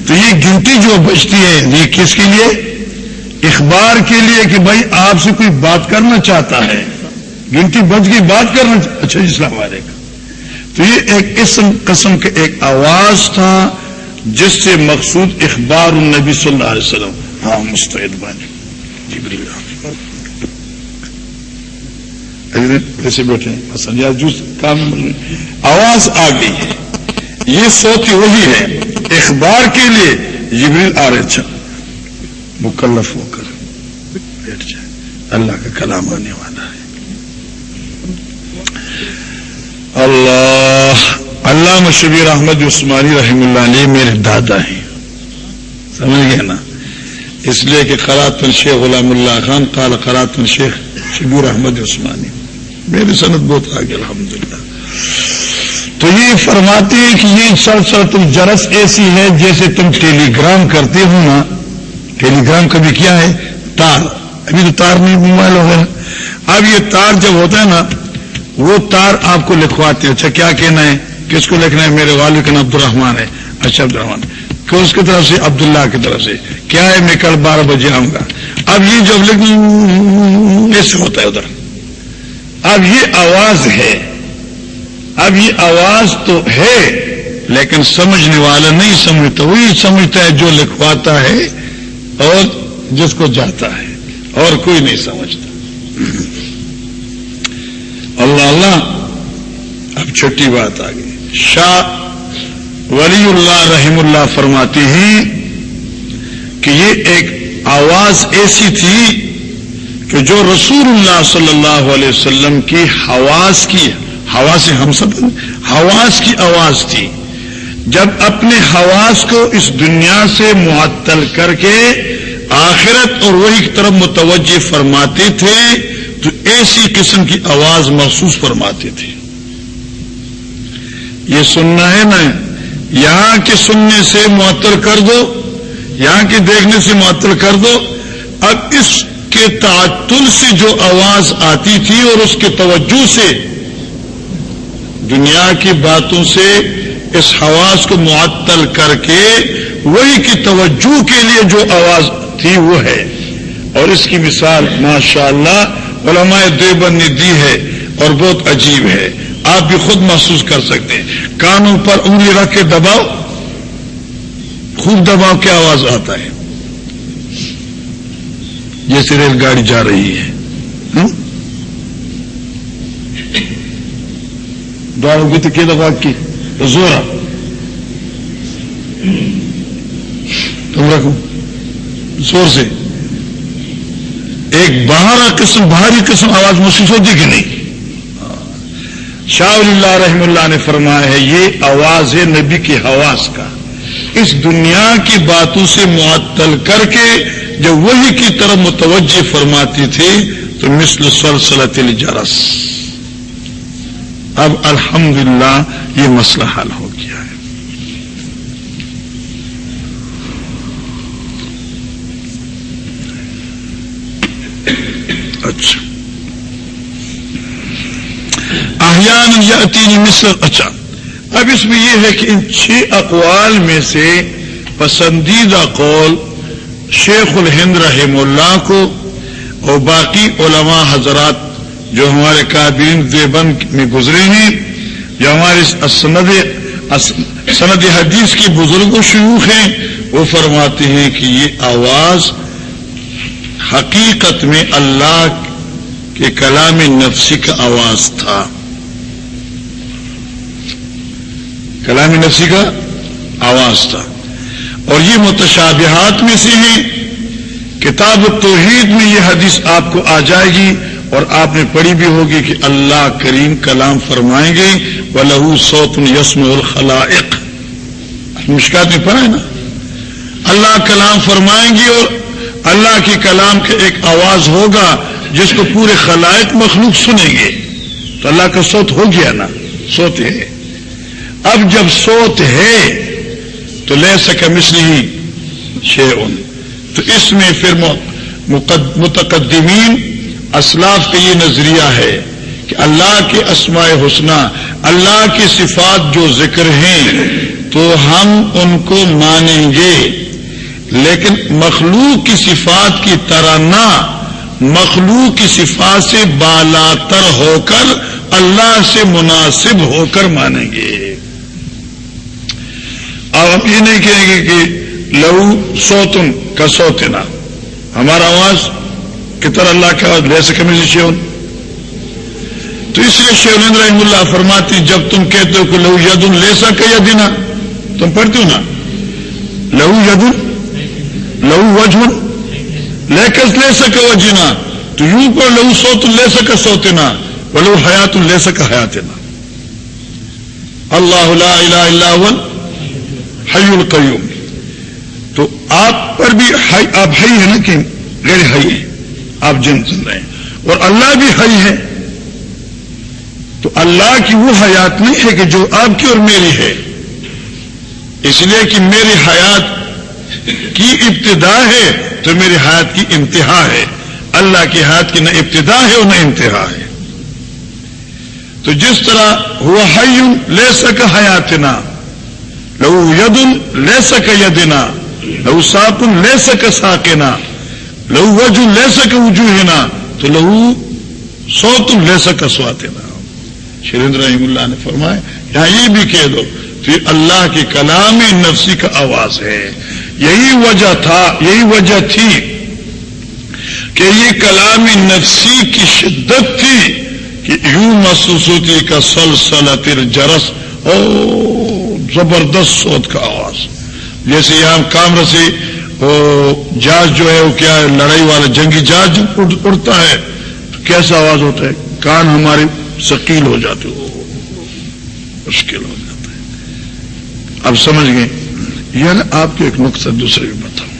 تو یہ گنٹی جو بجتی ہے، یہ کس کے لیے؟ اخبار کے لیے کہ بھائی آپ سے کوئی بات کرنا چاہتا ہے۔ گنٹی بج گئی بات کرنا اچھا جی السلام علیکم۔ تو یہ ایک اسم قسم کا ایک آواز تھا جس سے مقصود اخبار النبی صلی اللہ علیہ وسلم ہاں مستعد بنے۔ جی کیسے بیٹھے جس کام۔ آواز آ گئی ہے۔ یہ سوتی وہی ہے۔ اخبار کے لیے جبریل آ رہے مکلف ہو کر بیٹھ جائے۔ اللہ کا کلام آنے والا اللہ. اللہ مشبیر احمد عثمانی رحم اللہ علیہ میرے دادا ہیں. سمجھ گئے نا؟ اس لیے کہ خرات شیخ غلام اللہ خان، قال خرات شیخ شبیر احمد عثمانی. میری صنعت بہت آگے الحمد للہ تو یہ فرماتے ہیں کہ یہ سر سر تم جرس ایسی ہے جیسے تم ٹیلی گرام کرتے ہو نا۔ ٹیلی گرام کبھی کیا ہے؟ تار. ابھی تو تار نہیں موبائل ہو گیا۔ اب یہ تار جب ہوتا ہے نا وہ تار آپ کو لکھواتے ہیں۔ اچھا کیا کہنا ہے؟ کس کو لکھنا ہے؟ میرے والد کا نام عبد الرحمان ہے۔ اچھا عبد الرحمان کہ اس کی طرف سے عبداللہ کی طرف سے۔ کیا ہے؟ میں کل بارہ بجے آؤں گا۔ اب یہ جب لکھ ایسے ہوتا ہے ادھر۔ اب یہ آواز ہے۔ اب یہ آواز تو ہے، لیکن سمجھنے والا نہیں سمجھتا۔ وہی سمجھتا ہے جو لکھواتا ہے اور جس کو جاتا ہے۔ اور کوئی نہیں سمجھتا۔ اللہ اللہ. اب چھٹی بات آ گئی۔ شاہ ولی اللہ رحم اللہ فرماتے ہیں کہ یہ ایک آواز ایسی تھی کہ جو رسول اللہ صلی اللہ علیہ وسلم کی حواس کی ہوا سے ہم سب حواس کی آواز تھی۔ جب اپنے حواس کو اس دنیا سے معطل کر کے آخرت اور وہی طرف متوجہ فرماتے تھے تو ایسی قسم کی آواز محسوس فرماتے تھے۔ یہ سننا ہے نا، یہاں کے سننے سے معطل کر دو، یہاں کے دیکھنے سے معطل کر دو۔ اب اس کے تعطل سے جو آواز آتی تھی اور اس کے توجہ سے دنیا کی باتوں سے اس حواس کو معطل کر کے وہی کی توجہ کے لیے جو آواز تھی وہ ہے۔ اور اس کی مثال ماشاء اللہ علماء دیوبند نے دی ہے اور بہت عجیب ہے۔ آپ بھی خود محسوس کر سکتے ہیں۔ کانوں پر انگلی رکھ کے دباؤ۔ خوب دباؤ کیا آواز آتا ہے۔ جیسے ریل گاڑی جا رہی ہے۔ دواروں کی تو کی دفعہ کی زورا۔ تم رکھو۔ زور سے۔ ایک باہر قسم باہری قسم آواز محسوس ہوتی کہ نہیں؟ شاہ اللہ رحم اللہ نے فرمایا ہے، یہ آواز ہے نبی کی حواس کا۔ اس دنیا کی باتوں سے معطل کر کے جب وہی کی طرف متوجہ فرماتی تھی، تو مثل سلسلت الجرس۔ اب الحمدللہ یہ مسئلہ حل ہو گیا ہے اچھا احیان یا تین مصر اچھا۔ اب اس میں یہ ہے کہ ان چھ اقوال میں سے پسندیدہ قول شیخ الہند رحم اللہ کو اور باقی علماء حضرات جو ہمارے کابین دیوبند میں گزرے ہیں، جو ہمارے سند حدیث کے بزرگ و شیوخ ہیں، وہ فرماتے ہیں کہ یہ آواز حقیقت میں اللہ کے کلام نفسی کا آواز تھا۔ کلام نفسی کا آواز تھا۔ اور یہ متشابہات میں سے ہیں۔ کتاب توحید میں یہ حدیث آپ کو آ جائے گی اور آپ نے پڑھی بھی ہوگی کہ اللہ کریم کلام فرمائیں گے۔ و لہو سوت یسم الخلائق مشکات میں پڑھا ہے نا۔ اللہ کلام فرمائیں گے اور اللہ کے کلام کا ایک آواز ہوگا جس کو پورے خلائق مخلوق سنیں گے۔ تو اللہ کا سوت ہو گیا نا۔ سوت ہے۔ اب جب سوت ہے تو لے سکے مسلی شیون تو اس میں پھر متقدمین اسلاف کا یہ نظریہ ہے کہ اللہ کے اسماء حسنہ، اللہ کی صفات جو ذکر ہیں تو ہم ان کو مانیں گے۔ لیکن مخلوق کی صفات کی طرح نہ، مخلوق کی صفات سے بالاتر ہو کر اللہ سے مناسب ہو کر مانیں گے۔ اب ہم یہ نہیں کہیں گے کہ لہو سوتن کا سوتنا ہمارا آواز طرح اللہ کا لے سکے مجھے شیون تو اس لیے شیون رحم اللہ فرماتی، جب تم کہتے ہو کہ لہو یدن لے سکے یا دینا تم پڑھتے ہو نا؟ لہو یدن، لہو وجن لے کر لے سکے وہ جینا تو یوں پر لہو سو لے سکے سوتے نا بولو حیات لے سکا حیات اللہ لا الہ الا هو۔ حی القیوم۔ تو آپ پر بھی آپ ہائی ہے نا کہ غیر ہائی ہے آپ جن سن رہے ہیں۔ اور اللہ بھی ہائی ہے تو اللہ کی وہ حیات نہیں ہے کہ جو آپ کی اور میری ہے۔ اس لیے کہ میری حیات کی ابتدا ہے تو میری حیات کی انتہا ہے۔ اللہ کی حیات کی نہ ابتدا ہے اور نہ انتہا ہے۔ تو جس طرح ہوا حیون لے سک حیاتنا لہو یدن لے سک یدنا لہو ساپن لے سک ساکنا لہو وجو لے سک وجوہنا، تو لہو سوتن لے سک سواتنا شریندر رحیم اللہ نے فرمایا، یہاں یہ بھی کہہ دو پھر اللہ کے کلام نفسی کا آواز ہے۔ یہی وجہ تھا، یہی وجہ تھی کہ یہ کلام نفسی کی شدت تھی کہ یوں محسوس ہوتی کا سلسلہ تر جرس، او زبردست سوت کا آواز۔ جیسے یہاں کام رسی، وہ جہاز جو ہے، وہ کیا ہے، لڑائی والا جنگی جہاز اڑتا ہے۔ کیسا آواز ہوتا ہے؟ کان ہماری شکیل ہو جاتے ہو مشکل ہو جاتا ہے۔ اب سمجھ گئے؟ یہ نا آپ کو ایک نقطہ دوسرے بھی بتاؤں۔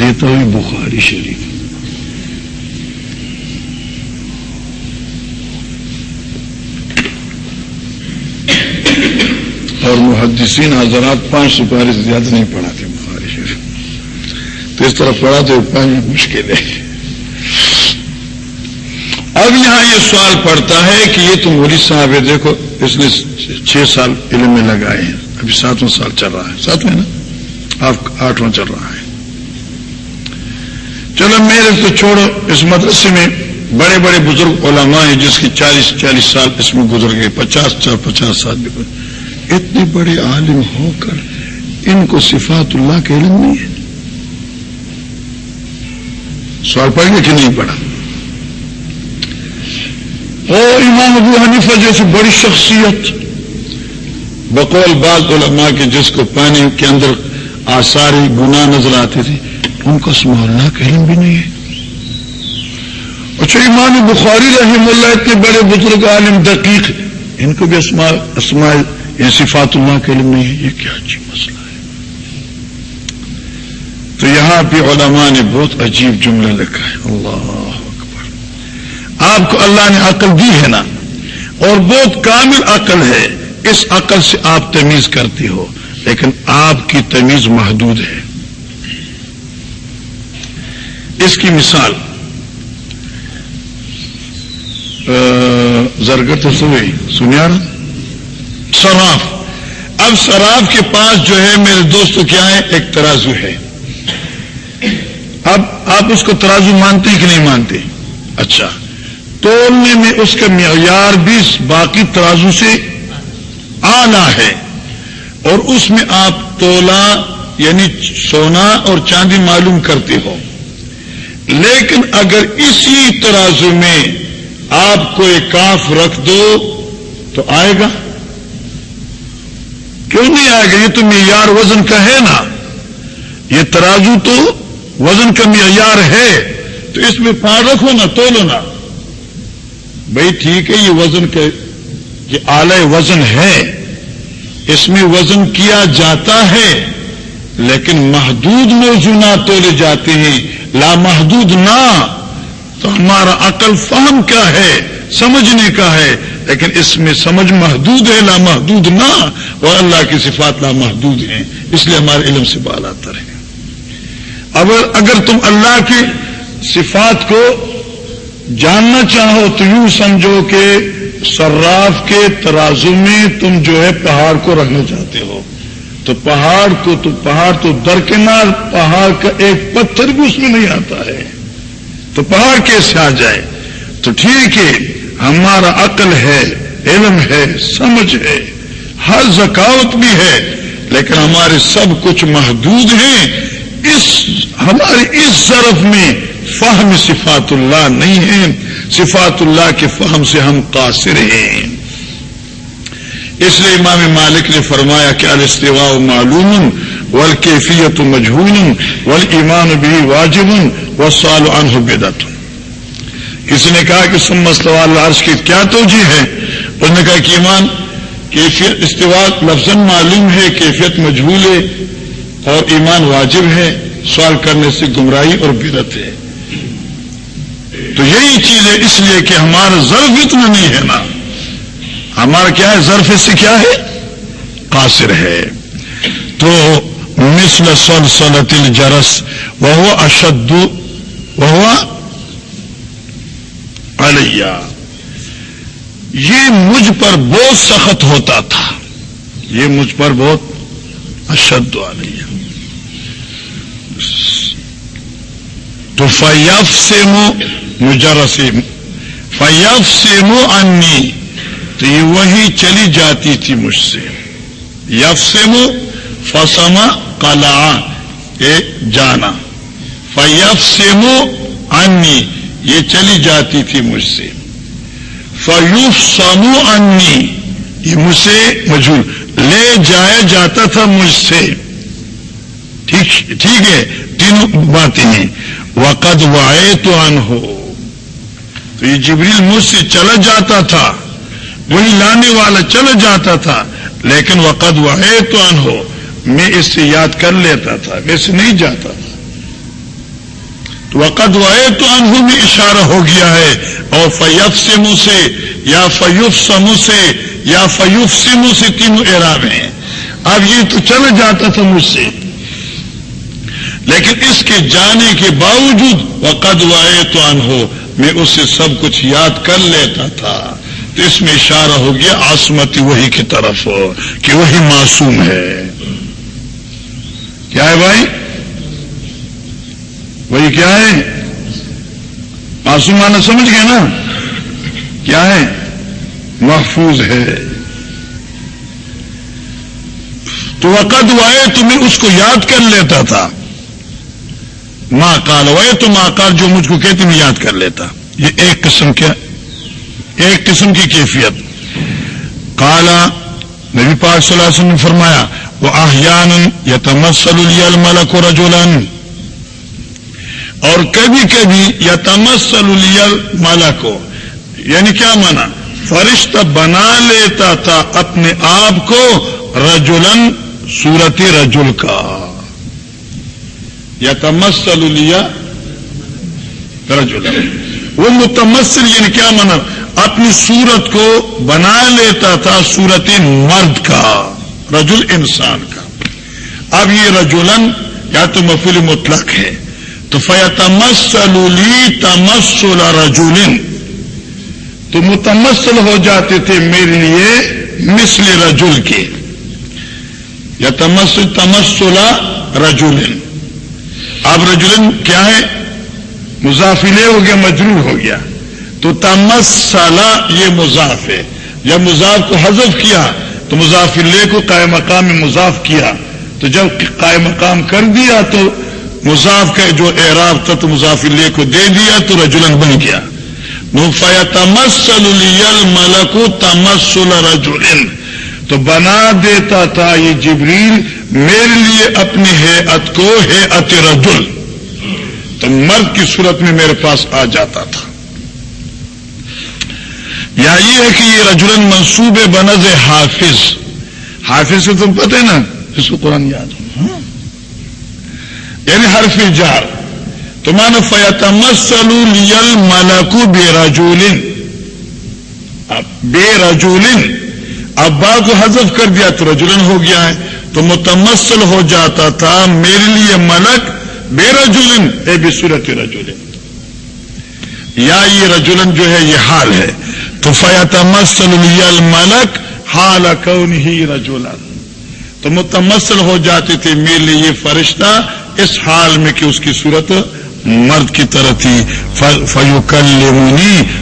دیتا ہوں بخاری شریف۔ اور محدثین حضرات پانچ سپارے سے زیادہ نہیں پڑھاتے بخاری شریف۔ تو اس طرح پڑھا تو پانچ مشکل ہے۔ اب یہاں یہ سوال پڑتا ہے کہ یہ تو موری صاحب ہے دیکھو، اس نے چھ سال علم میں لگائے ہیں، ابھی ساتواں سال چل رہا ہے۔ ساتویں نا؟ آپ آٹھواں چل رہا ہے۔ چلو میرے تو چھوڑو، اس مدرسے میں بڑے بڑے بزرگ علماء ہیں، جس کی چالیس چالیس سال اس میں گزر گئے، پچاس چار پچاس سال بھی اتنے بڑے عالم ہو کر ان کو صفات اللہ کے علم نہیں ہے۔ سوال پڑھ گے کہ نہیں پڑھا اور امام ابو حنیفہ جیسی بڑی شخصیت، بقول بعض علماء کے جس کو پانی کے اندر آساری گناہ نظر آتے تھے ان کو اسماء اللہ کا علم بھی نہیں ہے۔ اچھا امام بخاری رحم اللہ اتنے بڑے بزرگ عالم دقیق ان کو بھی اسماء اسماء یہ صفات اللہ کا علم نہیں ہے۔ یہ کیا عجیب مسئلہ ہے۔ تو یہاں پہ علماء نے بہت عجیب جملہ لکھا ہے۔ اللہ اکبر۔ آپ کو اللہ نے عقل دی ہے نا؟ اور بہت کامل عقل ہے۔ اس عقل سے آپ تمیز کرتے ہو، لیکن آپ کی تمیز محدود ہے۔ اس کی مثال زرگر تو سنی سنیا نا سراف اب سراف کے پاس جو ہے میرے دوست کیا ہے؟ ایک ترازو ہے۔ اب آپ اس کو ترازو مانتے ہیں کہ نہیں مانتے؟ اچھا۔ تولنے میں اس کا معیار بھی باقی ترازو سے آلہ ہے۔ اور اس میں آپ تولا یعنی سونا اور چاندی معلوم کرتے ہو۔ لیکن اگر اسی ترازو میں آپ کو ایک کاف رکھ دو تو آئے گا؟ کیوں نہیں آئے گا؟ یہ تو معیار وزن کا ہے نا۔ یہ ترازو تو وزن کا معیار ہے۔ تو اس میں پار رکھو نا، تولو نا۔ بھائی ٹھیک ہے، یہ وزن کا یہ آلے وزن ہے۔ اس میں وزن کیا جاتا ہے، لیکن محدود موضوع نہ تولے جاتے ہیں۔ لامحدود نہ، تو ہمارا عقل فہم کیا ہے، سمجھنے کا ہے، لیکن اس میں سمجھ محدود ہے، لامحدود نہ اور اللہ کی صفات لامحدود ہیں، اس لیے ہمارے علم سے بال آتا رہے۔ اگر اگر تم اللہ کی صفات کو جاننا چاہو، تو یوں سمجھو کہ سراف کے ترازو میں تم جو ہے پہاڑ کو رکھنا چاہتے ہو۔ تو پہاڑ کو تو پہاڑ تو درکنار پہاڑ کا ایک پتھر بھی اس میں نہیں آتا ہے۔ تو پہاڑ کیسے آ جائے؟ تو ٹھیک ہے، ہمارا عقل ہے، علم ہے، سمجھ ہے، ہر زکاوت بھی ہے، لیکن ہمارے سب کچھ محدود ہیں۔ اس، ہماری اس ضرف میں فہم صفات اللہ نہیں ہے صفات اللہ کے فہم سے ہم قاصر ہیں۔ اس لیے امام مالک نے فرمایا کہ الاستواء معلوم، والکیفیت مجہول، والایمان بھی واجب والسؤال عنہ بدعت۔ کسی نے کہا کہ سم مسلوال عرش کی کیا توجہ ہے؟ انہوں نے کہا کہ ایمان، کیفیت استوا لفظ معلوم ہے، کیفیت مجہول ہے اور ایمان واجب ہے۔ سوال کرنے سے گمراہی اور بدت ہے۔ تو یہی چیز ہے اس لیے کہ ہمارا ضرف اتنا نہیں ہے نا۔ ہمارا کیا ہے؟ ضرف سے کیا ہے؟ قاصر ہے۔ تو مثل سلسلت الجرس وہ اشد وہ علیہ۔ یہ مجھ پر بہت سخت ہوتا تھا۔ یہ مجھ پر بہت اشد علیہ۔ تو فیف سے مو مجرسیم فیف سے مو انی تو یہ وہی چلی جاتی تھی مجھ سے۔ یف سے فسما کلا جانا۔ فیف سے مو انی یہ چلی جاتی تھی مجھ سے۔ فیوف سمو انی یہ مجھ سے مجھول۔ لے جایا جاتا تھا مجھ سے۔ ٹھیک ہے، تینوں باتیں ہیں۔ وقد وائے تو ان ہو تو یہ جبریل مجھ سے چلا جاتا تھا۔ وہی لانے والا چلا جاتا تھا، لیکن وقد وائے تو ان ہو میں اس سے یاد کر لیتا تھا ویسے نہیں جاتا تھا۔ تو وقد وائے تو انہوں میں اشارہ ہو گیا ہے اور فیف سے منہ سے یا فیوف سمو سے، یا فیوف سے منہ سے تینوں اعراب ہیں۔ اب یہ تو چل جاتا تھا مجھ سے۔ لیکن اس کے جانے کے باوجود وقد وائے تو ان ہو میں اس سے سب کچھ یاد کر لیتا تھا۔ تو اس میں اشارہ ہو گیا آسمتی وہی کی طرف، کہ وہی معصوم ہے۔ کیا ہے بھائی؟ وہی کیا ہے؟ معصوم آنا سمجھ گئے نا؟ کیا ہے؟ محفوظ ہے۔ تو وقت وائے تو میں اس کو یاد کر لیتا تھا۔ ماں کال وائے تو ماں کال جو مجھ کو کہتے میں یاد کر لیتا۔ یہ ایک قسم کیا؟ ایک قسم کی کیفیت۔ کالا نبی پاک صلی اللہ علیہ وسلم نے فرمایا وہ آہیان یا تمسل الملک رجولن اور کبھی کبھی یا تمسل مالا کو یعنی کیا مانا فرشتہ بنا لیتا تھا اپنے آپ کو رجولن سورت رجل کا۔ یا تمسل رجولن وہ متمسل یعنی کیا مانا اپنی صورت کو بنا لیتا تھا صورت مرد کا، رجل انسان کا۔ اب یہ رجولن یا تو مفل مطلق ہے۔ تو فیتمسلی تمسل رجولن تو متمسل ہو جاتے تھے میرے لیے مثل رجول کے۔ یا تمسل تمسلا رجولن اب رجولن کیا ہے؟ مضافلے ہو گیا، مجرور ہو گیا۔ تو تمسلا یہ مضاف ہے۔ جب مضاف کو حذف کیا، تو مضافلے کو قائم مقام میں مضاف کیا۔ تو جب قائم مقام کر دیا، تو مضاف کا جو اعراب تھا، تو مضافلے کو دے دیا، تو رجولن بن گیا۔ تمسل ملک تمسل رجولن تو بنا دیتا تھا یہ جبریل، میرے لیے اپنی حیت کو ہے ات رجل۔ تو مرد کی صورت میں میرے پاس آ جاتا تھا۔ یا یہ ہے کہ یہ رجولن منصوب بنز حافظ. حافظ سے تم پتہ نا؟ اس کو قرآن یاد ہو. ہاں؟ یعنی حرف جار تو مانو فیتمسل ملکو بے رجولن. بے رجولن. ابا کو حذف کر دیا تو رجولن ہو گیا ہے. تو متمسل ہو جاتا تھا میرے لیے ملک بے رجولن. اے بے صورت رجولن. یا یہ رجولن جو ہے یہ حال ہے. تو فیتمسل ملک حال کون ہی رجولن تو متمسل ہو جاتے تھے میرے لیے یہ فرشتہ، اس حال میں کہ اس کی صورت مرد کی طرح تھی۔ فیو کل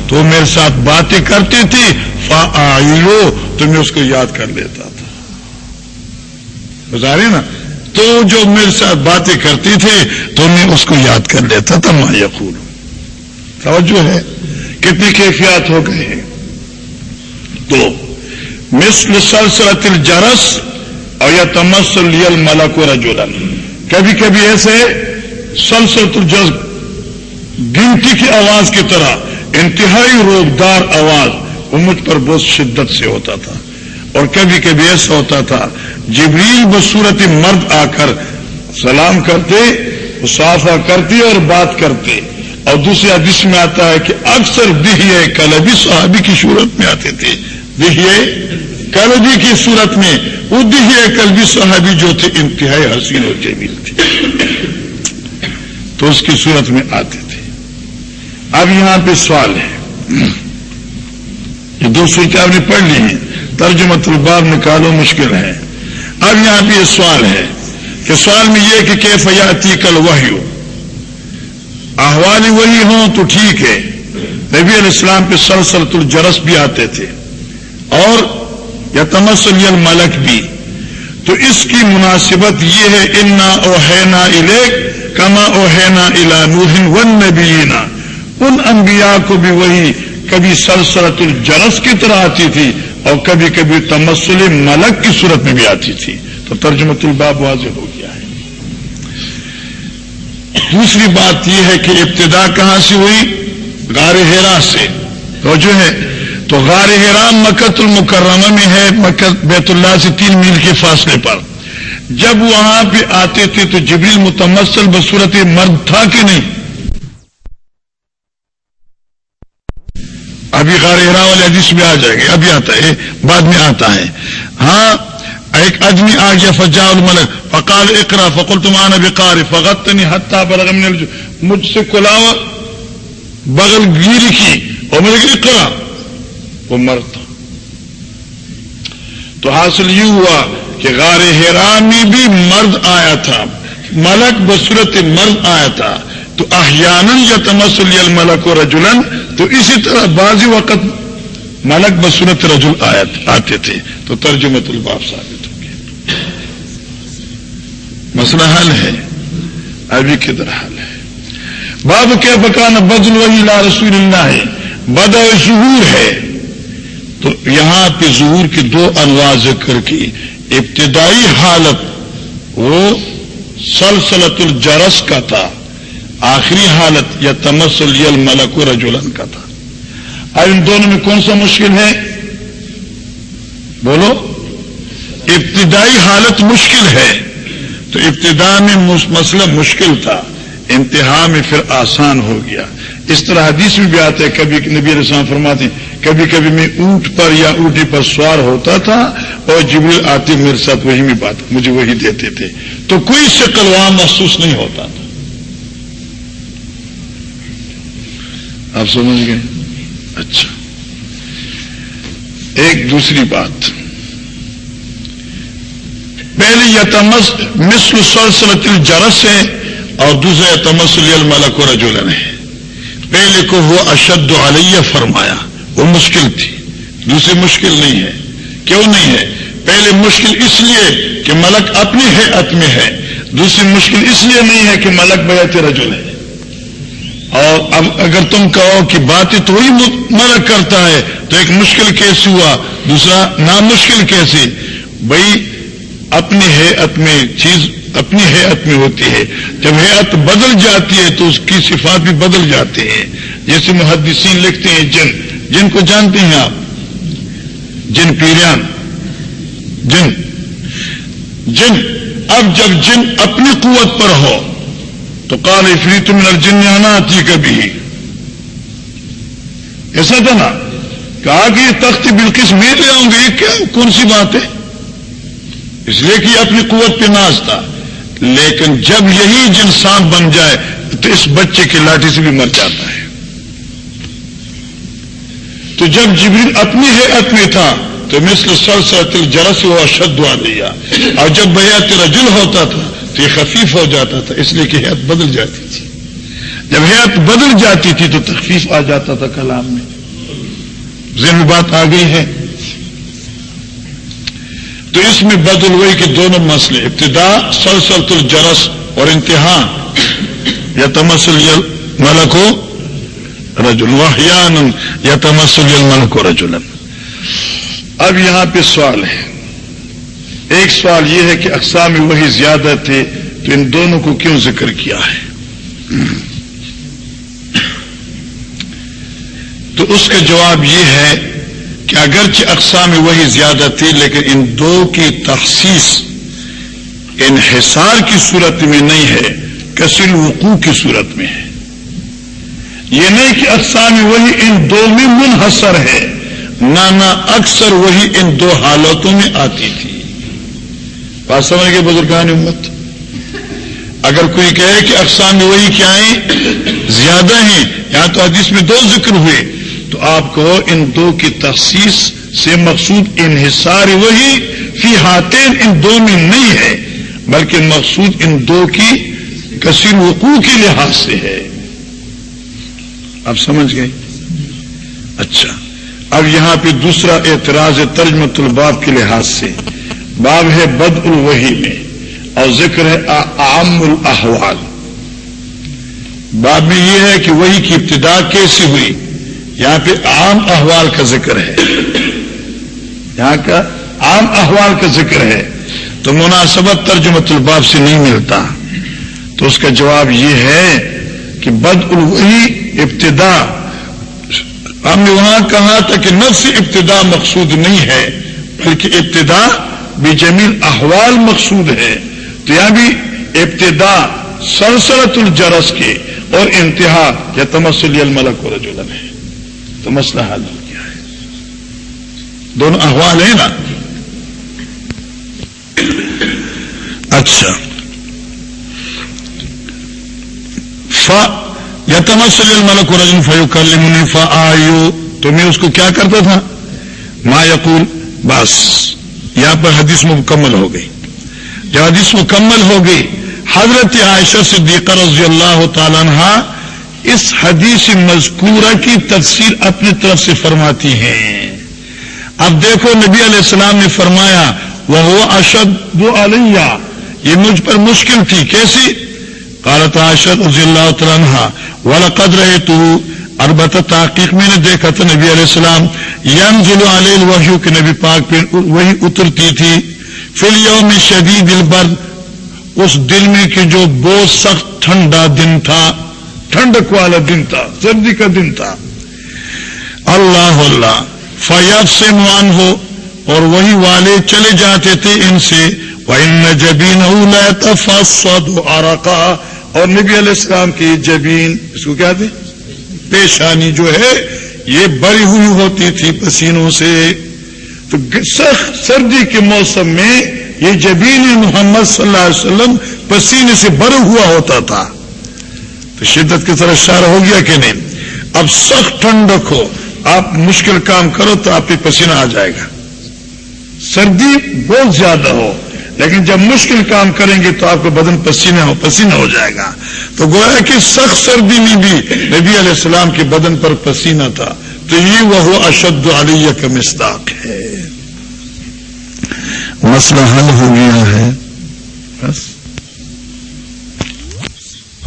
تو میرے ساتھ باتیں کرتی تھی۔ فلو تو میں اس کو یاد کر لیتا تھا۔ بتا رہے نا؟ تو جو میرے ساتھ باتیں کرتی تھی، تو میں اس کو یاد کر لیتا تھا۔ ماں یقول۔ توجہ ہے۔ کتنی کیفیات ہو گئے ہیں۔ دو مثل سلسلت الجرس اور یا تمسل ملک و رجولن کبھی کبھی ایسے سلسلت الجرس گنتی کی آواز کی طرح، انتہائی روکدار آواز وہ مجھ پر بہت شدت سے ہوتا تھا۔ اور کبھی کبھی ایسا ہوتا تھا، جبریل بصورت مرد آ کر سلام کرتے مسافہ کرتے اور بات کرتے۔ اور دوسرے حدیث میں آتا ہے کہ اکثر دہیے کلبی صحابی کی صورت میں آتے تھے۔ دہیے کلبی کی صورت میں وہ دہیے کلبی صحابی جو تھے انتہائی حسین اور جمیل تھے۔ تو اس کی صورت میں آتے تھے۔ اب یہاں پہ سوال ہے۔ یہ دو صورتیں آپ نے پڑھ لی ہیں۔ ترجمت الباب نکالو، مشکل ہے۔ اب یہاں پہ یہ سوال ہے کہ سوال میں یہ کہ کیف فیاتی کل وہی ہو احوال وہی ہوں تو ٹھیک ہے۔ نبی علیہ السلام پہ سلسلت الجرس بھی آتے تھے۔ اور یا تمسلی الملک بھی۔ تو اس کی مناسبت یہ ہے، انا اوہینا الیک کما اوہینا الا نوہن ون نبینا ان انبیاء کو بھی وہی کبھی سلسلت الجرس کی طرح آتی تھی اور کبھی کبھی تمسل ملک کی صورت میں بھی آتی تھی۔ تو ترجمت الباب واضح ہو گیا۔ دوسری بات یہ ہے کہ ابتدا کہاں سے ہوئی؟ غار ہیرا سے۔ تو جو ہے۔ تو غار ہیرا مکت المکرمہ میں ہے مکت بیت اللہ سے تین میل کے فاصلے پر۔ جب وہاں پہ آتے تھے تو جبریل متمسل بصورت مرد تھا کہ نہیں؟ ابھی غار ہرا والے حدیث میں آ جائے گا ابھی آتا ہے، بعد میں آتا ہے۔ ہاں ایک آدمی آ گیا فجا الملک، فقال اقرا فقل تمان بقار فقت نہیں حتہ مجھ سے کلاوا بغل گیر کی، اور مجھے کہ اقرا وہ مرتا تو حاصل یہ ہوا کہ غار ہیرا میں بھی مرد آیا تھا، ملک بصورت مرد آیا تھا۔ تو احیانن یا تمسلی الملک و رجولن تو اسی طرح بعض وقت ملک بصورت رجل آتے تھے تو ترجمت الباب ثابت ہو گیا۔ مسئلہ حل ہے۔ ابھی کدھر حل ہے؟ باب کیا پکانا بدل وہی لا رسول اللہ ہے۔ بد ظہور ہے۔ تو یہاں پہ ظہور کی دو انواع ذکر کی۔ ابتدائی حالت وہ سلسلت الجرس کا تھا۔ آخری حالت یا تمسل یل ملک و رجولن کا تھا۔ اب ان دونوں میں کون سا مشکل ہے؟ بولو۔ ابتدائی حالت مشکل ہے۔ تو ابتدا میں مسئلہ مشکل تھا۔ انتہا میں پھر آسان ہو گیا۔ اس طرح حدیث میں بھی آتا ہے، کبھی نبی رسام فرماتے ہیں، کبھی کبھی میں اونٹ پر یا اونٹی پر سوار ہوتا تھا اور جبریل آتے میرے ساتھ وہی میں بات، مجھے وہی دیتے تھے۔ تو کوئی شکل وہاں محسوس نہیں ہوتا تھا۔ آپ سمجھ گئے؟ اچھا۔ ایک دوسری بات۔ پہلے یتمس مسل سلسلت الجرس ہے اور دوسرا یتمس الملک و رجولن ہے۔ پہلے کو وہ اشد علیہ فرمایا، وہ مشکل تھی۔ دوسری مشکل نہیں ہے۔ کیوں نہیں ہے؟ پہلے مشکل اس لیے کہ ملک اپنی حیت میں ہے۔ دوسری مشکل اس لیے نہیں ہے کہ ملک بیت رجل ہے۔ اور اب اگر تم کہو کہ باتیں تو ہی منع کرتا ہے، تو ایک مشکل کیس ہوا۔ دوسرا، نامشکل کیسے؟ بھائی اپنی حیت میں چیز اپنی حیت میں ہوتی ہے۔ جب حیت بدل جاتی ہے تو اس کی صفات بھی بدل جاتے ہیں۔ جیسے محدثین لکھتے ہیں، جن جن کو جانتے ہیں آپ۔ جن پیریان جن۔ جن، اب جب جن اپنی قوت پر ہو تو کال فری تم جن آنا آتی کبھی۔ ایسا تھا نا کہا کہ یہ تخت بلکس میں لے آؤں گے، یہ کیا کون سی بات ہے؟ اس لیے کہ اپنی قوت پہ ناز تھا۔ لیکن جب یہی جن سانپ بن جائے، تو اس بچے کی لاٹھی سے بھی مر جاتا ہے۔ تو جب جبریل اپنی حیت میں تھا، تو مثل سر سر جرس ہوا شد آ دیا اور جب بیات رجل ہوتا تھا تو یہ خفیف ہو جاتا تھا، اس لیے کہ حیات بدل جاتی تھی۔ جب حیات بدل جاتی تھی تو تخفیف آ جاتا تھا کلام میں۔ ذہن بات آ گئی ہے۔ تو اس میں بدل ہوئی کہ دونوں مسئلے ابتدا سلسلت الجرس اور انتہا یا تمسل ملک ہو رجول وحیان یا تمسل ملک ہو رجولن اب یہاں پہ سوال ہے۔ ایک سوال یہ ہے کہ اقسام وہی زیادہ تھے تو ان دونوں کو کیوں ذکر کیا ہے؟ تو اس کا جواب یہ ہے کہ اگرچہ اقسام وہی زیادہ تھی لیکن ان دو کی تخصیص انحصار کی صورت میں نہیں ہے، کثیر وقوع کی صورت میں ہے۔ یہ نہیں کہ اقسام وہی ان دو میں منحصر ہے، نانا اکثر وہی ان دو حالتوں میں آتی تھی۔ بات سمجھ گئے بزرگان امت، اگر کوئی کہے کہ اقسام وہی کیا ہیں، زیادہ ہیں یا تو حدیث میں دو ذکر ہوئے، تو آپ کو ان دو کی تخصیص سے مقصود انحصار وہی فی ہاتین ان دو میں نہیں ہے، بلکہ مقصود ان دو کی کثیر وقوع کے لحاظ سے ہے۔ آپ سمجھ گئے؟ اچھا۔ اب یہاں پہ دوسرا اعتراض ترجمت الباب کے لحاظ سے۔ باب ہے بد الوحی میں اور ذکر ہے عام الاحوال۔ باب میں یہ ہے کہ وہی کی ابتدا کیسی ہوئی؟ یہاں پہ عام احوال کا ذکر ہے۔ یہاں کا عام احوال کا ذکر ہے۔ تو مناسبت ترجمت الباب سے نہیں ملتا۔ تو اس کا جواب یہ ہے کہ بد الوحی ابتدا، ہم نے وہاں کہا تھا کہ نفس ابتدا مقصود نہیں ہے، بلکہ ابتدا بھی جمیل احوال مقصود ہے تو یہاں بھی ابتدا سلسلت الجرس کے اور انتہا یا تمسلی الملک و رجولن ہے۔ تو مسئلہ حل ہو گیا ہے۔ دونوں احوال ہیں نا؟ اچھا۔ فا یا تمسل الملک و رجن فیو کر لی فا آیو تو میں اس کو کیا کرتا تھا؟ ما یقول، بس۔ یہاں پر حدیث مکمل ہو گئی۔ جب حدیث مکمل ہو گئی، حضرت عائشہ صدیقہ رضی اللہ تعالیٰ عنہ اس حدیث مذکورہ کی تفسیر اپنی طرف سے فرماتی ہیں۔ اب دیکھو، نبی علیہ السلام نے فرمایا وہ اشد علیہ یہ مجھ پر مشکل تھی، کیسی؟ قالت اشد رضی اللہ تعالیٰ والا قد رہے تو البتہ تحقیق میں نے دیکھا تھا نبی علیہ السلام یم ضلع علیہ الوحیو کے نبی پاک پہ وہی اترتی تھی فل یوم شدید البرد، اس دل میں کہ جو بہت سخت ٹھنڈا دن تھا، ٹھنڈک والا دن تھا، سردی کا دن تھا۔ اللہ اللہ فیاب سے مان ہو اور وہی والے چلے جاتے تھے ان سے۔ جبین اور نبی علیہ السلام کی جبین، اس کو کیا تھے پیشانی جو ہے، یہ بڑی ہوئی ہوتی تھی پسینوں سے۔ تو سخت سردی کے موسم میں یہ جبین محمد صلی اللہ علیہ وسلم پسینے سے بھر ہوا ہوتا تھا۔ تو شدت کی طرح اشارہ ہو گیا کہ نہیں؟ اب سخت ٹھنڈک ہو۔ آپ مشکل کام کرو تو آپ پہ پسینہ آ جائے گا۔ سردی بہت زیادہ ہو۔ لیکن جب مشکل کام کریں گے تو آپ کو بدن پسینہ ہو پسینہ ہو جائے گا۔ تو گویا کہ سخت سردی میں بھی نبی علیہ السلام کے بدن پر پسینہ تھا۔ تو یہ وہ اشد علیہ کا مستاق ہے۔ مسئلہ حل ہو گیا ہے۔ بس۔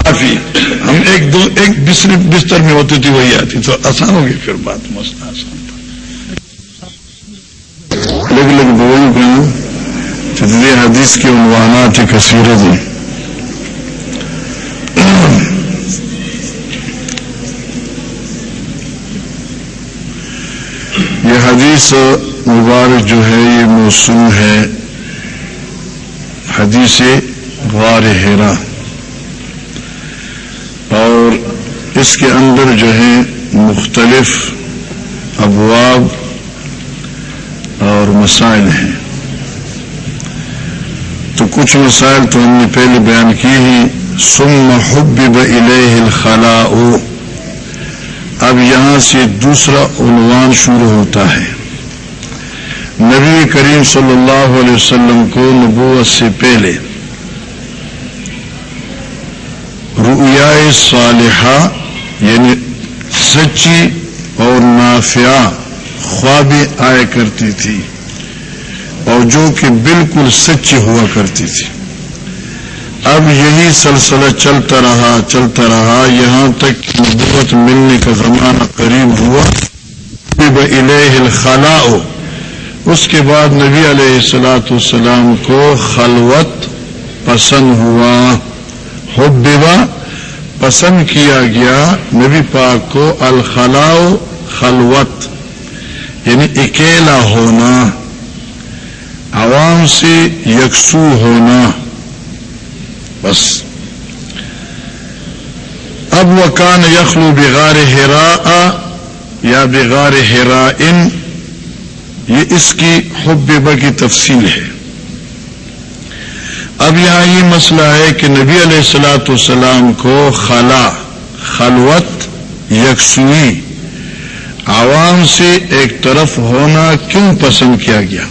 کافی ہم ایک دو ایک بستر میں ہوتی تھی وہی آتی تو آسان ہوگی پھر بات مسئلہ آسان تھا۔ لگ لگ بول گئے حدیث کے عنوانات کثیر دی۔ یہ حدیث مبارک جو ہے، یہ موسوم ہے۔ حدیث غار ہیرا اور اس کے اندر جو ہے مختلف ابواب اور مسائل ہیں۔ کچھ مسائل تو ہم نے پہلے بیان کی ہی سم محب الیہ الخلا اب یہاں سے دوسرا عنوان شروع ہوتا ہے۔ نبی کریم صلی اللہ علیہ وسلم کو نبوت سے پہلے رؤیا صالحہ یعنی سچی اور نافیا خوابیں آیا کرتی تھی۔ اور جو کہ بالکل سچی ہوا کرتی تھی۔ اب یہی سلسلہ چلتا رہا چلتا رہا۔ یہاں تک نبوت ملنے کا زمانہ قریب ہوا۔ الہ الخلا اس کے بعد نبی علیہ السلاۃ السلام کو خلوت پسند ہوا۔ حبا پسند کیا گیا۔ نبی پاک کو الخلاؤ خلوت یعنی اکیلا ہونا۔ عوام سے یکسو ہونا۔ بس۔ اب وہ کان یخلو بغار ہرا یا بغار ہرا ان یہ اس کی حب کی تفصیل ہے۔ اب یہاں یہ مسئلہ ہے کہ نبی علیہ السلاۃ والسلام کو خلا، خلوت یکسوئی عوام سے ایک طرف ہونا کیوں پسند کیا گیا؟